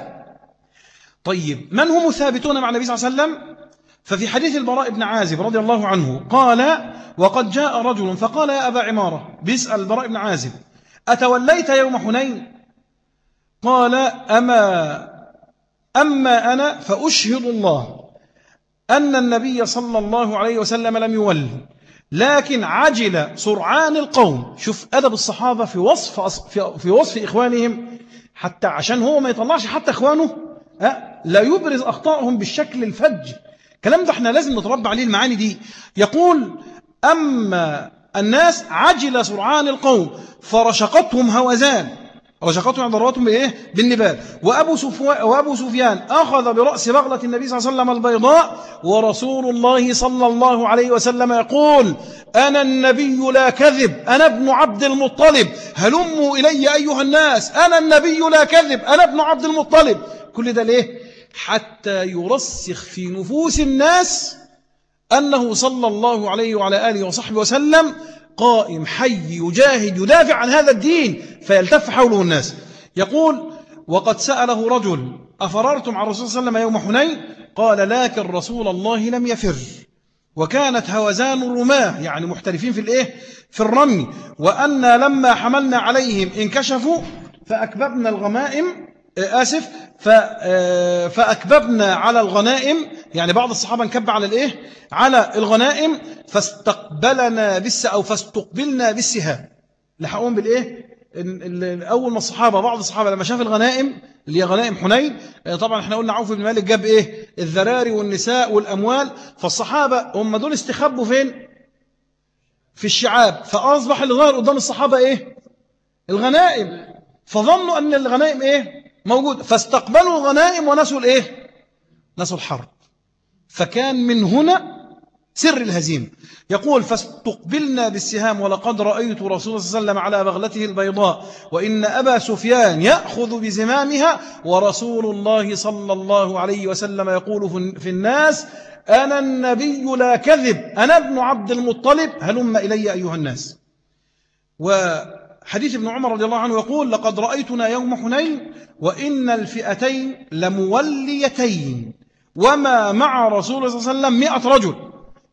طيب من هم الثابتون مع النبي صلى الله عليه وسلم؟ ففي حديث البراء بن عازب رضي الله عنه قال وقد جاء رجل فقال يا أبا عمارة بيسأل البراء بن عازب أتوليت يوم حنين؟ قال أما أما أنا فأشهد الله أن النبي صلى الله عليه وسلم لم يول لكن عجل سرعان القوم. شوف أدب الصحابة في وصف, في وصف إخوانهم حتى عشان هو ما يطلعش حتى إخوانه لا يبرز أخطائهم بالشكل الفج. كلام ده إحنا لازم نتربى عليه المعاني دي. يقول أما الناس عجل سرعان القوم فرشقتهم هوزان. رشقتهم ضربتهم بإيه؟ بالنبال وأبو, وأبو سفيان أخذ برأس بغلة النبي صلى الله عليه وسلم البيضاء ورسول الله صلى الله عليه وسلم يقول أنا النبي لا كذب أنا ابن عبد المطلب. هلموا إلي أيها الناس أنا النبي لا كذب أنا ابن عبد المطلب. كل ده ليه؟ حتى يرسخ في نفوس الناس أنه صلى الله عليه وعلى آله وصحبه وسلم قائم حي يجاهد يدافع عن هذا الدين فيلتف حوله الناس. يقول وقد سأله رجل أفررتم عن رسول صلى الله عليه وسلم يوم حنين؟ قال لكن رسول الله لم يفر وكانت هوزان الرماة يعني محترفين في الإيه؟ في الرمي. وأن لما حملنا عليهم انكشفوا فأكببنا الغمائم آسف آه، فأكببنا على الغنائم يعني بعض الصحابة انكب على الإيه؟ على الغنائم فاستقبلنا بالس أو فاستقبلنا بالسهام لحقهم بالإيه؟ أول ما الصحابة بعض الصحابة لما شاف الغنائم اللي هي غنائم حنين آه، طبعا إحنا قلنا عوف بن مالك جاب إيه؟ الذراري والنساء والأموال. فالصحابة هم دول استخبوا فين؟ في الشعاب. فأصبح اللي ظهر قدام الصحابة إيه؟ الغنائم. فظنوا أن الغنائم إيه؟ موجود. فاستقبلوا الغنائم ونسوا الإيه؟ نسوا الحرب. فكان من هنا سر الهزيمة. يقول فاستقبلنا بالسهام ولقد رأيت رسول الله صلى الله عليه وسلم على بغلته البيضاء وإن أبا سفيان يأخذ بزمامها ورسول الله صلى الله عليه وسلم يقول في الناس أنا النبي لا كذب أنا ابن عبد المطلب هلم إلي أيها الناس. وحديث ابن عمر رضي الله عنه يقول لقد رأيتنا يوم حنين وإن الفئتين لموليتين وما مع رسول الله صلى الله عليه وسلم مئة رجل.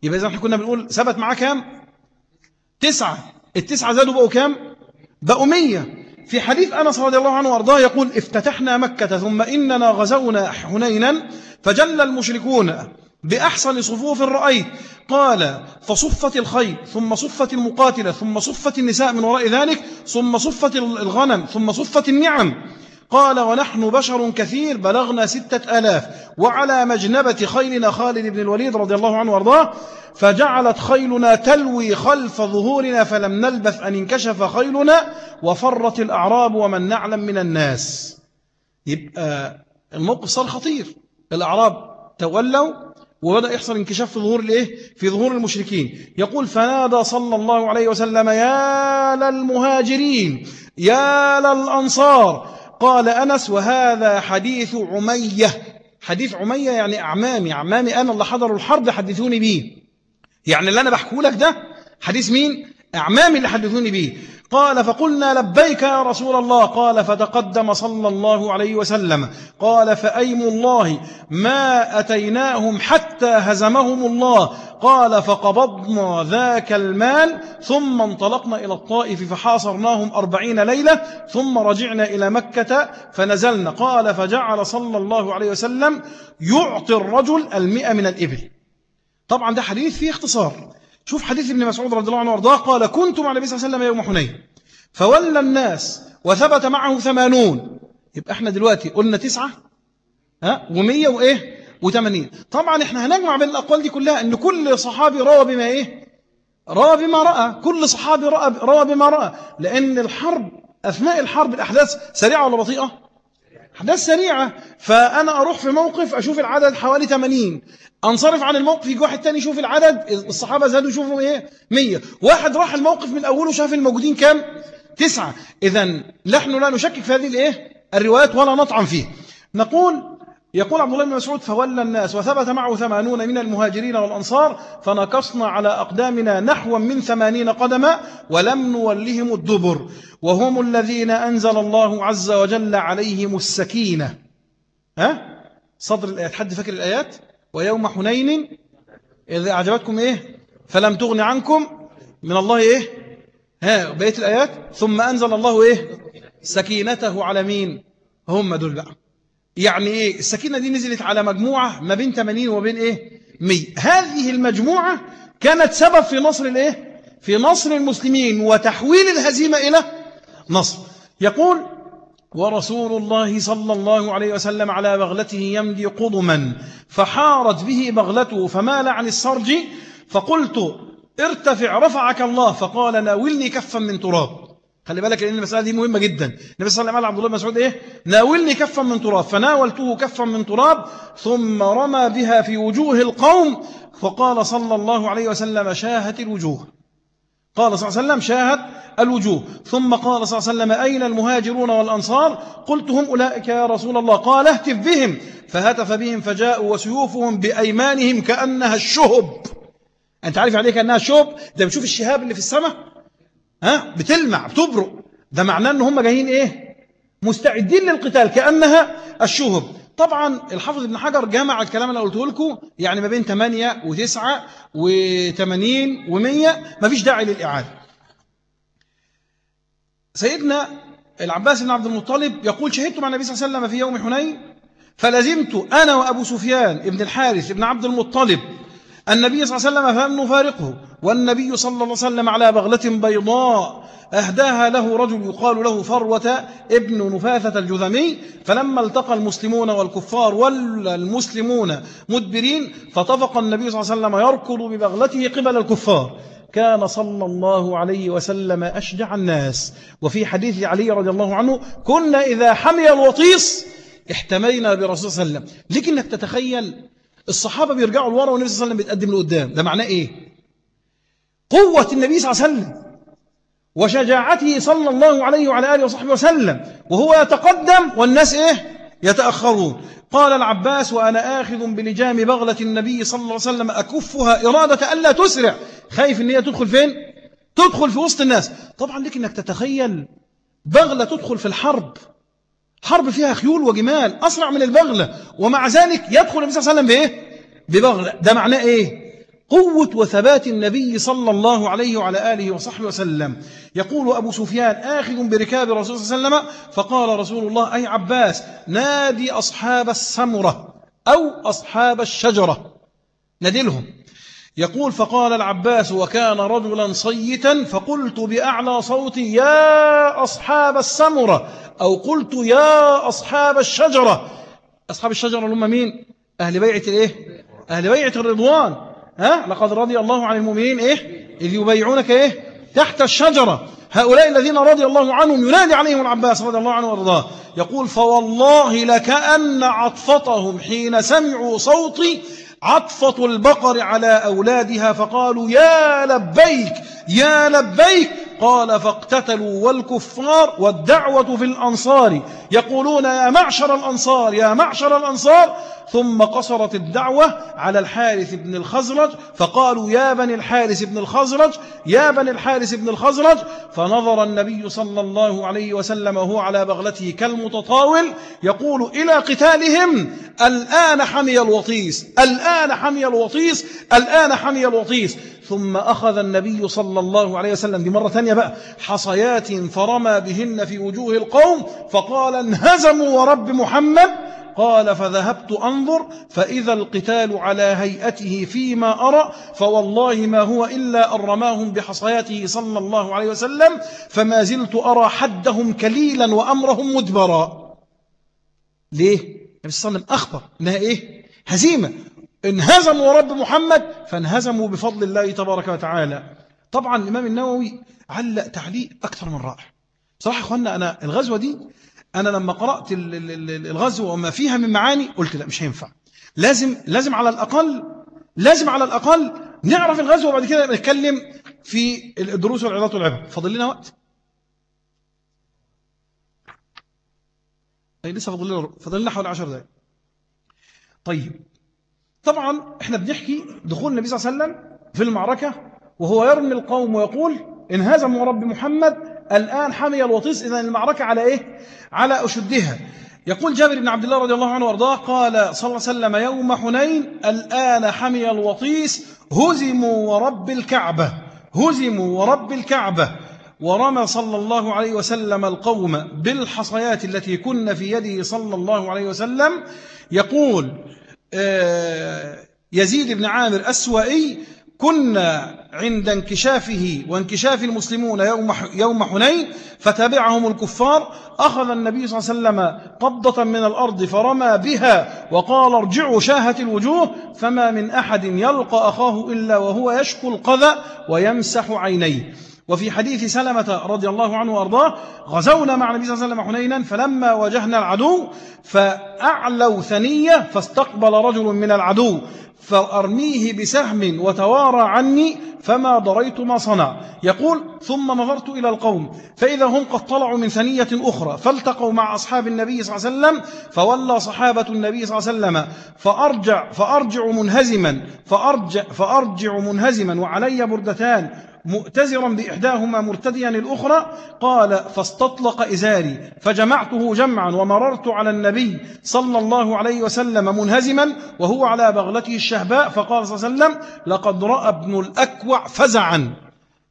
يبقى إذا إحنا كنا بنقول ثبت معاه كام؟ تسعة. التسعة زادوا بقوا كام؟ بقوا مية. في حديث أنس رضي الله عنه وأرضاه يقول افتتحنا مكة ثم إننا غزونا حنينا فجل المشركون بأحسن صفوف رأيت. قال فصفت الخيل ثم صفت المقاتلة ثم صفت النساء من وراء ذلك ثم صفت الغنم ثم صفت النعم. قال ونحن بشر كثير بلغنا ستة ألاف. وعلى مجنبة خيلنا خالد بن الوليد رضي الله عنه وأرضاه فجعلت خيلنا تلوي خلف ظهورنا فلم نلبث أن انكشف خيلنا وفرت الأعراب ومن نعلم من الناس. يبقى الموقف صار خطير. الأعراب تولوا وبدأ يحصل انكشاف في ظهور الايه؟ في ظهور المشركين. يقول فنادى صلى الله عليه وسلم يا للمهاجرين يا للأنصار. قال أنس وهذا حديث عمية. حديث عمية يعني أعمامي أعمامي أنا اللي حضروا الحرب حدثوني به يعني اللي أنا بحكوا لك ده حديث مين؟ أعمامي اللي حدثوني به قال فقلنا لبيك يا رسول الله قال فتقدم صلى الله عليه وسلم قال فأيم الله ما أتيناهم حتى هزمهم الله قال فقبضنا ذاك المال ثم انطلقنا إلى الطائف فحاصرناهم أربعين ليلة ثم رجعنا إلى مكة فنزلنا قال فجعل صلى الله عليه وسلم يعطي الرجل المئة من الإبل. طبعا ده حديث فيه اختصار. شوف حديث ابن مسعود رضي الله عنه وارضاه قال كنت مع النبي صلى الله عليه وسلم يوم حنين فولى الناس وثبت معه ثمانون. يبقى إحنا دلوقتي قلنا تسعة ها ومية وإيه؟ وثمانين طبعا إحنا هنجمع بين الأقوال دي كلها إن كل صحابي روى بما إيه؟ روى بما رأى. كل صحابي رأى روى بما رأى. لأن الحرب أثناء الحرب الأحداث سريعة ولا بطيئة؟ أحداث سريعة. فأنا أروح في موقف أشوف العدد حوالي 80 أنصرف عن الموقف يجي واحد تاني يشوف العدد الصحابة زادوا يشوفوا إيه؟ 100 واحد راح الموقف من أوله شاف الموجودين كام؟ تسعة. إذا نحن لا نشكك في هذه الإيه؟ الروايات ولا نطعن فيه. نقول يقول عبد الله بن مسعود فولى الناس وثبت معه ثمانون من المهاجرين والأنصار فنكصنا على أقدامنا نحو من ثمانين قدما ولم نولهم الدبر. وهم الذين أنزل الله عز وجل عليهم السكينة. ها؟ صدر الآيات. حد فاكر الآيات؟ ويوم حنين إذا أعجبتكم إيه؟ فلم تغن عنكم من الله إيه؟ ها بقية الآيات. ثم أنزل الله إيه؟ سكينته على مين؟ هم دول بقى. يعني إيه؟ السكينة دي نزلت على مجموعة ما بين 80 وبين إيه؟ 100 هذه المجموعة كانت سبب في نصر الإيه؟ في نصر المسلمين وتحويل الهزيمة إلى نصر. يقول ورسول الله صلى الله عليه وسلم على بغلته يمضي قضما فحارت به بغلته فمال عن السرج فقلت ارتفع رفعك الله. فقال ناولني كفا من تراب. خلي بالك لأن المسألة دي مهمة جدا. النبي صلى الله عليه وسلم عبد الله مسعود إيه؟ ناولني كفا من تراب. فناولته كفا من تراب ثم رمى بها في وجوه القوم فقال صلى الله عليه وسلم شاهت الوجوه. قال صلى الله عليه وسلم شاهد الوجوه. ثم قال صلى الله عليه وسلم أين المهاجرون والأنصار؟ قلت هم أولئك يا رسول الله. قال اهتف بهم. فهتف بهم فجاءوا وسيوفهم بأيمانهم كأنها الشهب. أنت عارف عليك أنها الشهب ده بتشوف الشهاب اللي في السماء؟ ها؟ بتلمع بتبرق. ده معناه أن هم جايين إيه؟ مستعدين للقتال كأنها الشهب. طبعا الحافظ ابن حجر جمع الكلام اللي قلته لكم يعني ما بين 8 و9 و80 و100 ما فيش داعي للإعادة. سيدنا العباس بن عبد المطلب يقول شهدت مع النبي صلى الله عليه وسلم في يوم حنين فلزمت أنا وأبو سفيان ابن الحارث ابن عبد المطلب النبي صلى الله عليه وسلم فلم نفارقه والنبي صلى الله عليه وسلم على بغلة بيضاء أهداها له رجل يقال له فروة ابن نفاثة الجذمي فلما التقى المسلمون والكفار والمسلمون مدبرين فطفق النبي صلى الله عليه وسلم يركض ببغلته قبل الكفار. كان صلى الله عليه وسلم أشجع الناس. وفي حديث علي رضي الله عنه كنا إذا حمي الوطيس احتمينا برسول صلى الله عليه وسلم. لكن انك تتخيل الصحابة بيرجعوا لورا والنبي صلى الله عليه وسلم بيتقدم لقدام. ده معناه إيه؟ قوة النبي صلى الله عليه وسلم وشجاعته صلى الله عليه وعلى آله وصحبه وسلم وهو يتقدم والناس إيه؟ يتأخرون. قال العباس وأنا آخذ بلجام بغلة النبي صلى الله عليه وسلم أكفها إرادة ألا تسرع. خايف أن هي تدخل فين؟ تدخل في وسط الناس. طبعا لك أنك تتخيل بغلة تدخل في الحرب. حرب فيها خيول وجمال أسرع من البغلة. ومع ذلك يدخل النبي صلى الله عليه وسلم بإيه؟ ببغلة. ده معناه إيه؟ قوة وثبات النبي صلى الله عليه وعلى آله وصحبه وسلم. يقول أبو سفيان آخذ بركاب رسول صلى الله عليه وسلم فقال رسول الله أي عباس نادي أصحاب السمرة أو أصحاب الشجرة. ندلهم. يقول فقال العباس وكان رجلا صيتا فقلت بأعلى صوتي يا أصحاب السمرة أو قلت يا أصحاب الشجرة. أصحاب الشجرة هم مين؟ أهل بيعة الإيه؟ أهل بيعة الرضوان. ها؟ لقد رضي الله عن المؤمنين إيه؟ إذ يبيعونك إيه؟ تحت الشجرة هؤلاء الذين رضي الله عنهم ينادي عليهم العباس رضي الله عنه وارضاه يقول فوالله لكأن عطفتهم حين سمعوا صوتي عطفة البقر على أولادها فقالوا يا لبيك يا لبيك قال فاقتتلوا والكفار والدعوة في الأنصار يقولون يا معشر الأنصار يا معشر الأنصار ثم قصرت الدعوة على الحارث بن الخزرج فقالوا يا بني الحارث بن الخزرج يا بني الحارث بن الخزرج. فنظر النبي صلى الله عليه وسلم وهو على بغلته كالمتطاول يقول إلى قتالهم الآن حمي الوطيس الآن حمي الوطيس الآن حمي الوطيس. ثم أخذ النبي صلى الله عليه وسلم دي مرة ثانية بقى حصيات فرمى بهن في وجوه القوم فقال انهزموا ورب محمد. قال فذهبت أنظر فإذا القتال على هيئته فيما أرى فوالله ما هو إلا أن رماهم بحصياته صلى الله عليه وسلم فما زلت أرى حدهم كليلا وأمرهم مدبرا ليه؟ النبي صلى الله عليه وسلم أخبر إنها إيه؟ هزيمة انهزموا رب محمد فانهزموا بفضل الله تبارك وتعالى طبعا الإمام النووي علق تعليق أكثر من رائع صراحة أخوانا أنا الغزوة دي أنا لما قرأت الغزو وما فيها من معاني قلت لا مش هينفع. لازم لازم على الأقل لازم على الأقل نعرف الغزو وبعد كده نتكلم في الدروس والعظات والعبر. فاضل لنا وقت؟ أي لسه فاضل لنا فاضل لنا حوالي 10 دقائق طيب. طبعا إحنا بنحكي دخول النبي صلى الله عليه وسلم في المعركة وهو يرمي القوم ويقول انهزموا رب محمد الآن حمي الوطيس إذا المعركة على إيه؟ على أشدها. يقول جابر بن عبد الله رضي الله عنه وأرضاه قال صلى الله عليه وسلم يوم حنين الآن حمي الوطيس هزموا ورب الكعبة هزموا ورب الكعبة. ورمى صلى الله عليه وسلم القوم بالحصيات التي كن في يده صلى الله عليه وسلم. يقول آه، يزيد بن عامر أسوائي كنا عند انكشافه وانكشاف المسلمون يوم يوم حنين فتابعهم الكفار أخذ النبي صلى الله عليه وسلم قبضة من الأرض فرمى بها وقال ارجعوا شاهت الوجوه فما من أحد يلقى أخاه إلا وهو يشكو القذى ويمسح عينيه. وفي حديث سلمة رضي الله عنه وأرضاه غزونا مع النبي صلى الله عليه وسلم حنينا فلما واجهنا العدو فأعلوا ثنية فاستقبل رجل من العدو. فأرميه بسهم وتوارى عني فما ضريت ما صنع. يقول ثم نظرت إلى القوم فإذا هم قد طلعوا من ثنية أخرى فالتقوا مع أصحاب النبي صلى الله عليه وسلم فولى صحابة النبي صلى الله عليه وسلم فأرجع, فأرجع منهزما فأرجع, فأرجع منهزما وعلي بردتان مؤتزرا بإحداهما مرتديا الأخرى قال فاستطلق إزاري فجمعته جمعا ومررت على النبي صلى الله عليه وسلم منهزما وهو على بغلته الشهباء فقال صلى الله عليه وسلم لقد رأى ابن الأكوع فزعا.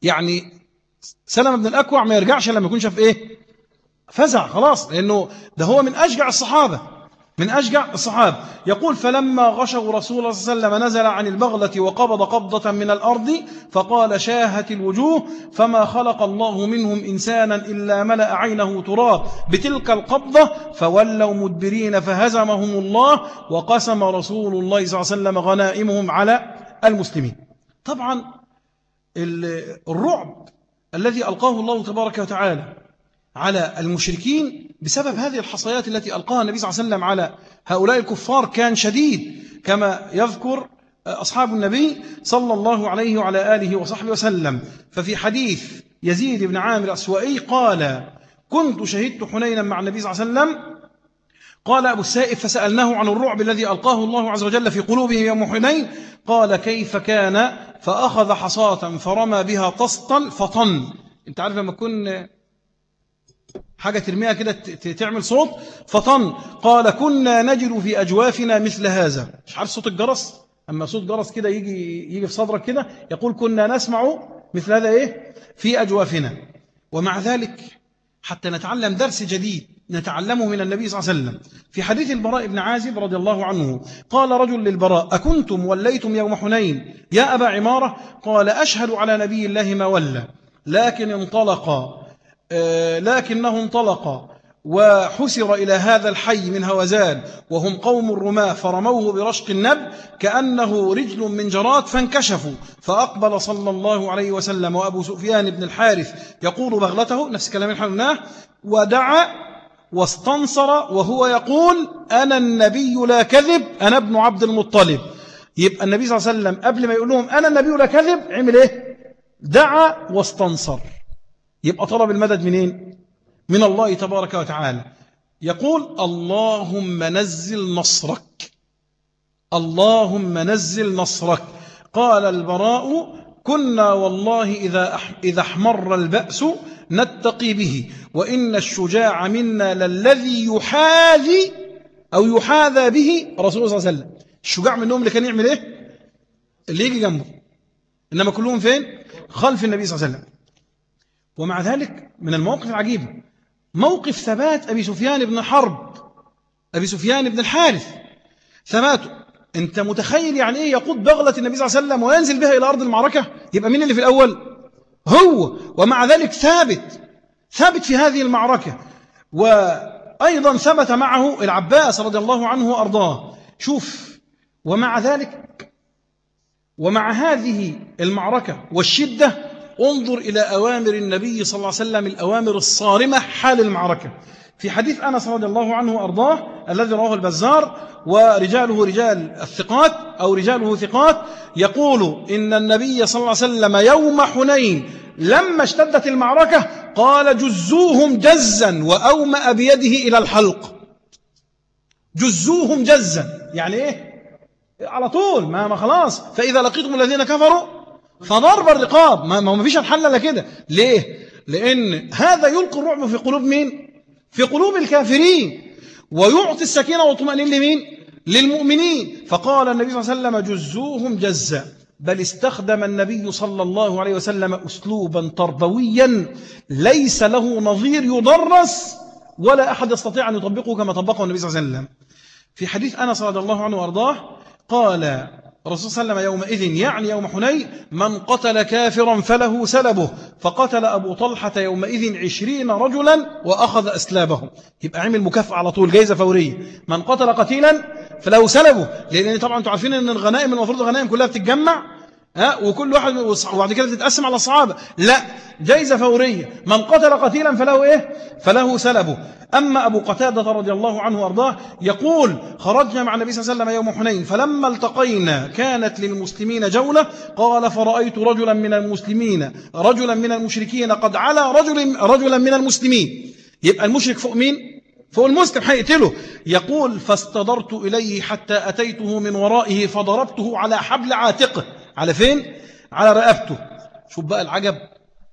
يعني سلم ابن الأكوع ما يرجعش لما يكون شاف إيه؟ فزع خلاص لأنه ده هو من أشجع الصحابة. من أشجع الصحابة. يقول فلما غشوا رسول الله صلى الله عليه وسلم نزل عن البغلة وقبض قبضة من الأرض فقال شاهت الوجوه فما خلق الله منهم إنسانا إلا ملأ عينه تراب بتلك القبضة فولوا مدبرين فهزمهم الله وقسم رسول الله صلى الله عليه وسلم غنائمهم على المسلمين. طبعا الرعب الذي ألقاه الله تبارك وتعالى على المشركين بسبب هذه الحصيات التي ألقاها النبي صلى الله عليه وسلم على هؤلاء الكفار كان شديد كما يذكر أصحاب النبي صلى الله عليه وعلى آله وصحبه وسلم. ففي حديث يزيد بن عامر الأسوائي قال كنت شهدت حنينا مع النبي صلى الله عليه وسلم. قال أبو السائب فسألناه عن الرعب الذي ألقاه الله عز وجل في قلوبهم يوم حنين. قال كيف كان؟ فأخذ حصاة فرمى بها طسطا فطن. أنت عارف لما تكون حاجة ترميها كده تعمل صوت فطن. قال كنا نجد في أجوافنا مثل هذا. مش عارف صوت الجرس؟ أما صوت جرس كده يجي, يجي في صدرك كده يقول كنا نسمع مثل هذا إيه؟ في أجوافنا. ومع ذلك حتى نتعلم درس جديد نتعلمه من النبي صلى الله عليه وسلم. في حديث البراء بن عازب رضي الله عنه قال رجل للبراء أكنتم وليتم يوم حنين؟ يا أبا عمارة. قال أشهد على نبي الله ما ولى لكن انطلق. لكنه انطلق وحسر إلى هذا الحي من هوزان وهم قوم الرماة فرموه برشق النب كأنه رجل من جراد فانكشفوا فأقبل صلى الله عليه وسلم وأبو سفيان بن الحارث يقول بغلته نفس كلام الحناه ودعا واستنصر وهو يقول أنا النبي لا كذب أنا ابن عبد المطلب. يبقى النبي صلى الله عليه وسلم قبل ما يقول لهم أنا النبي لا كذب عمل إيه؟ دعا واستنصر. يبقى طلب المدد منين؟ من الله تبارك وتعالى. يقول اللهم نزل نصرك. اللهم نزل نصرك. قال البراء كنا والله إذا إذا احمر البأس نتقي به. وإن الشجاع منا للذي يحاذي أو يحاذى به رسول الله صلى الله عليه وسلم. الشجاع منهم اللي كان يعمل إيه؟ اللي يجي جنبه. إنما كلهم فين؟ خلف النبي صلى الله عليه وسلم. ومع ذلك من المواقف العجيبة موقف ثبات أبي سفيان بن حرب أبي سفيان بن الحارث. ثباته أنت متخيل يعني إيه يقود بغلة النبي صلى الله عليه وسلم وينزل بها إلى أرض المعركة؟ يبقى مين اللي في الأول؟ هو. ومع ذلك ثابت ثابت في هذه المعركة. وأيضا ثبت معه العباس رضي الله عنه وأرضاه. شوف ومع ذلك ومع هذه المعركة والشدة انظر إلى أوامر النبي صلى الله عليه وسلم الأوامر الصارمة حال المعركة. في حديث أنس رضي الله عنه وأرضاه الذي رواه البزار ورجاله رجال الثقات أو رجاله ثقات يقول إن النبي صلى الله عليه وسلم يوم حنين لما اشتدت المعركة قال جزوهم جزا وأومأ بيده إلى الحلق. جزوهم جزا. يعني إيه؟ على طول ما, ما خلاص. فإذا لقيتم الذين كفروا فضرب الرقاب. ما, ما فيش الحل إلا كده. ليه؟ لأن هذا يلقي الرعب في قلوب مين؟ في قلوب الكافرين. ويعطي السكينة والطمأنينة لمين؟ للمؤمنين. فقال النبي صلى الله عليه وسلم جزوهم جزا بل استخدم النبي صلى الله عليه وسلم أسلوبا تربويا. ليس له نظير يدرس ولا أحد يستطيع أن يطبقه كما طبقه النبي صلى الله عليه وسلم. في حديث أنس رضي الله عنه وأرضاه قال الرسول صلى الله عليه وسلم يومئذ يعني يوم حنين من قتل كافرا فله سلبه. فقتل أبو طلحة يومئذ عشرين رجلا وأخذ أسلابهم. يبقى عمل مكافأة على طول جايزة فورية. من قتل قتيلا فله سلبه. لأن طبعا أنتم عارفين أن الغنائم المفروض الغنائم كلها بتتجمع. ها وكل واحد وبعد كده تتقسم على الصحابة لا جايزة فورية. من قتل قتيلا فله إيه؟ فله سلبه. أما أبو قتادة رضي الله عنه وأرضاه يقول خرجنا مع النبي صلى الله عليه وسلم يوم حنين فلما التقينا كانت للمسلمين جولة قال فرأيت رجلا من المسلمين رجلا من المشركين قد على رجل رجلا من المسلمين. يبقى المشرك فوق مين؟ فوق المسلم هيقتله. يقول فاستدرت إليه حتى أتيته من ورائه فضربته على حبل عاتقه. على فين؟ على رقبته. شوف بقى العجب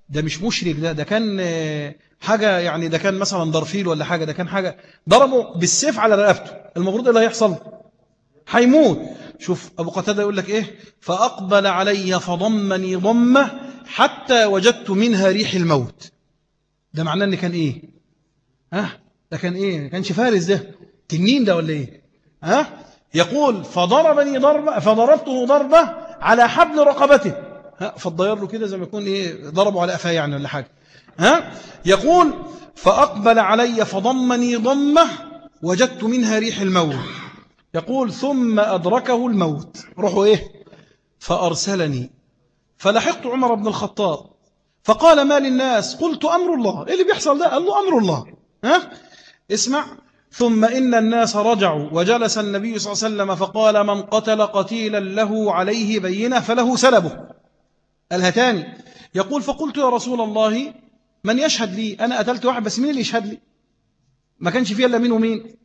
ده مش مشرك ده ده كان حاجة يعني ده كان مثلا ضرفيل ولا حاجة ده كان حاجة ضربه بالسيف على رقبته. المفروض إيه اللي هيحصل؟ هيموت. شوف أبو قتادة يقول لك إيه؟ فأقبل علي فضمني ضمة حتى وجدت منها ريح الموت. ده معناه إن كان إيه؟ ها؟ ده كان إيه؟ ما كانش فارس ده. تنين ده ولا إيه؟ ها؟ يقول فضربني ضربة فضربته ضربة على حبل رقبته. ها فالضير له كده زي ما يكون إيه ضربه على قفاه يعني ولا حاجة. ها يقول فأقبل علي فضمني ضمة وجدت منها ريح الموت. يقول ثم أدركه الموت. روحوا إيه؟ فأرسلني. فلحقت عمر بن الخطاب. فقال ما للناس؟ قلت أمر الله. إيه اللي بيحصل ده؟ قال له أمر الله. ها اسمع. ثم إن الناس رجعوا وجلس النبي صلى الله عليه وسلم فقال من قتل قتيلا له عليه بينة فله سلبه. الهتاني يقول فقلت يا رسول الله من يشهد لي؟ أنا قتلت واحد بس مين اللي يشهد لي؟ ما كانش فيه إلا مين ومين؟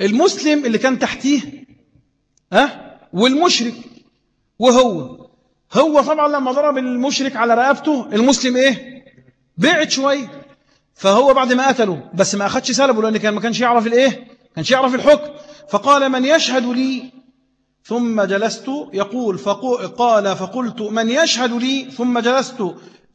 المسلم اللي كان تحتيه ها؟ والمشرك. وهو. هو طبعا لما ضرب المشرك على رقبته المسلم إيه؟ بعد شوية فهو بعد ما قتله بس ما اخدش سلبه لأن كان ما كانش يعرف الإيه؟ كانش يعرف الحكم. فقال من يشهد لي؟ ثم جلست يقول قال فقلت من يشهد لي؟ ثم جلست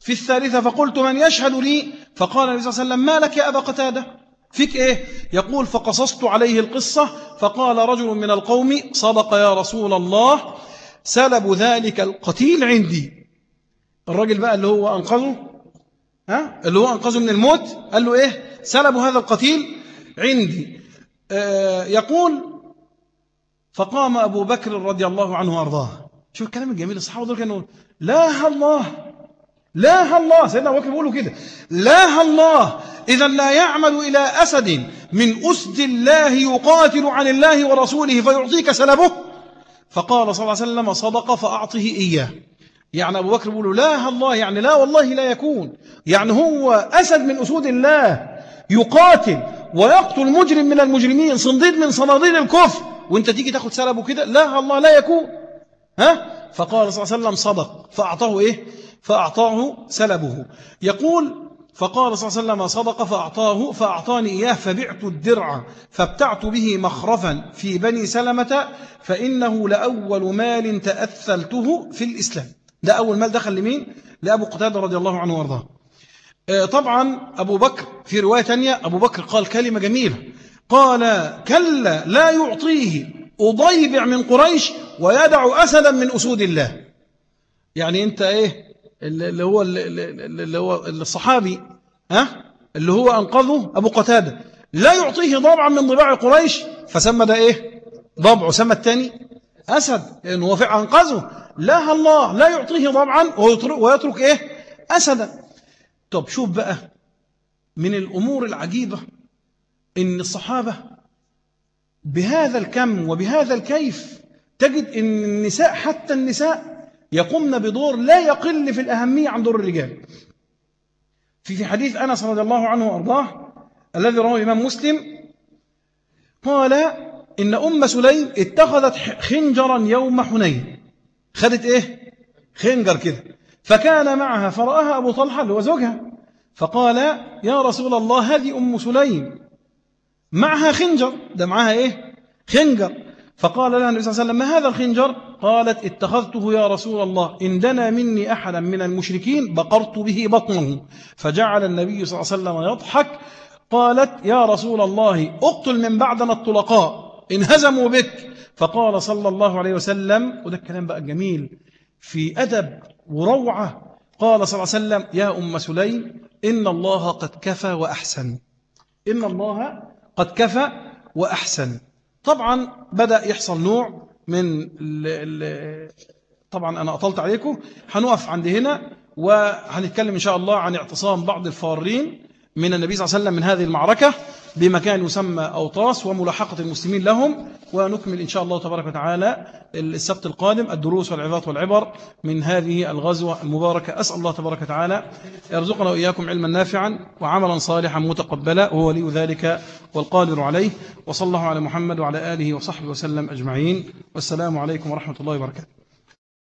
في الثالثة فقلت من يشهد لي؟ فقال النبي صلى الله عليه وسلم ما لك يا أبا قتادة؟ فيك إيه؟ يقول فقصصت عليه القصة. فقال رجل من القوم صدق يا رسول الله سلب ذلك القتيل عندي. الراجل بقى اللي هو أنقذه ها؟ اللي هو أنقذه من الموت. قال له إيه؟ سلب هذا القتيل عندي. آه يقول فقام أبو بكر رضي الله عنه وأرضاه. شوف الكلام الجميل الصحابة دول كانوا لا الله لا الله. سيدنا أبو بكر بيقولوا كده. لا الله. إذا لا يعمل إلى أسد من أسد الله يقاتل عن الله ورسوله فيعطيك سلبه. فقال صلى الله عليه وسلم صدق فأعطه إياه. يعني أبو بكر بيقولوا لا الله يعني لا والله لا يكون. يعني هو أسد من أسود الله يقاتل ويقتل مجرم من المجرمين صنديد من صناديد الكفر. وأنت تيجي تاخد سلبه كده لا الله لا يكون. ها؟ فقال صلى الله عليه وسلم صدق. فأعطاه إيه؟ فأعطاه سلبه. يقول فقال صلى الله عليه وسلم صدق فأعطاه فأعطاني إياه فبعت الدرع فابتعت به مخرفا في بني سلمة فإنه لأول مال تأثلته في الإسلام. ده أول مال دخل لمين؟ لأبو قتادة رضي الله عنه وأرضاه. آه، طبعا أبو بكر في رواية تانية أبو بكر قال كلمة جميلة. قال كلا لا يعطيه أضيبع من قريش ويدع أسدا من أسود الله. يعني أنت إيه؟ اللي هو اللي هو الصحابي ها؟ اللي هو أنقذه أبو قتادة. لا يعطيه ضبعا من ضباع قريش. فسمى ده إيه؟ ضبع وسمى الثاني أسد لأنه هو أنقذه. لا الله لا يعطيه ضبعا ويترك إيه؟ أسدا. طب شوف بقى من الأمور العجيبة إن الصحابة بهذا الكم وبهذا الكيف تجد إن النساء حتى النساء يقومن بدور لا يقل في الأهمية عن دور الرجال. في في حديث أنس رضي الله عنه وأرضاه الذي رواه الإمام مسلم قال إن أم سليم اتخذت خنجرا يوم حنين. خدت إيه؟ خنجر كده. فكان معها فرآها أبو طلحة اللي هو زوجها فقال يا رسول الله هذه أم سليم. معها خنجر. ده معها إيه؟ خنجر. فقال لها النبي صلى الله عليه وسلم ما هذا الخنجر؟ قالت اتخذته يا رسول الله. إن دنا مني أحدا من المشركين بقرت به بطنه. فجعل النبي صلى الله عليه وسلم يضحك. قالت يا رسول الله أقتل من بعدنا الطلقاء. انهزموا بك. فقال صلى الله عليه وسلم وده الكلام بقى جميل في أدب وروعة قال صلى الله عليه وسلم يا أم سليم إن الله قد كفى وأحسن. إن الله قد كفى وأحسن. طبعا بدأ يحصل نوع من ال ال طبعا أنا أطلت عليكم هنقف عند هنا وهنتكلم إن شاء الله عن اعتصام بعض الفارين من النبي صلى الله عليه وسلم من هذه المعركة. بمكان يسمى أوطاس وملاحقة المسلمين لهم ونكمل إن شاء الله تبارك وتعالى السبت القادم الدروس والعظات والعبر من هذه الغزوة المباركة. أسأل الله تبارك وتعالى يرزقنا وإياكم علما نافعا وعملا صالحا متقبلا وهو ولي ذلك والقادر عليه. وصلى الله على محمد وعلى آله وصحبه وسلم أجمعين. والسلام عليكم ورحمة الله وبركاته.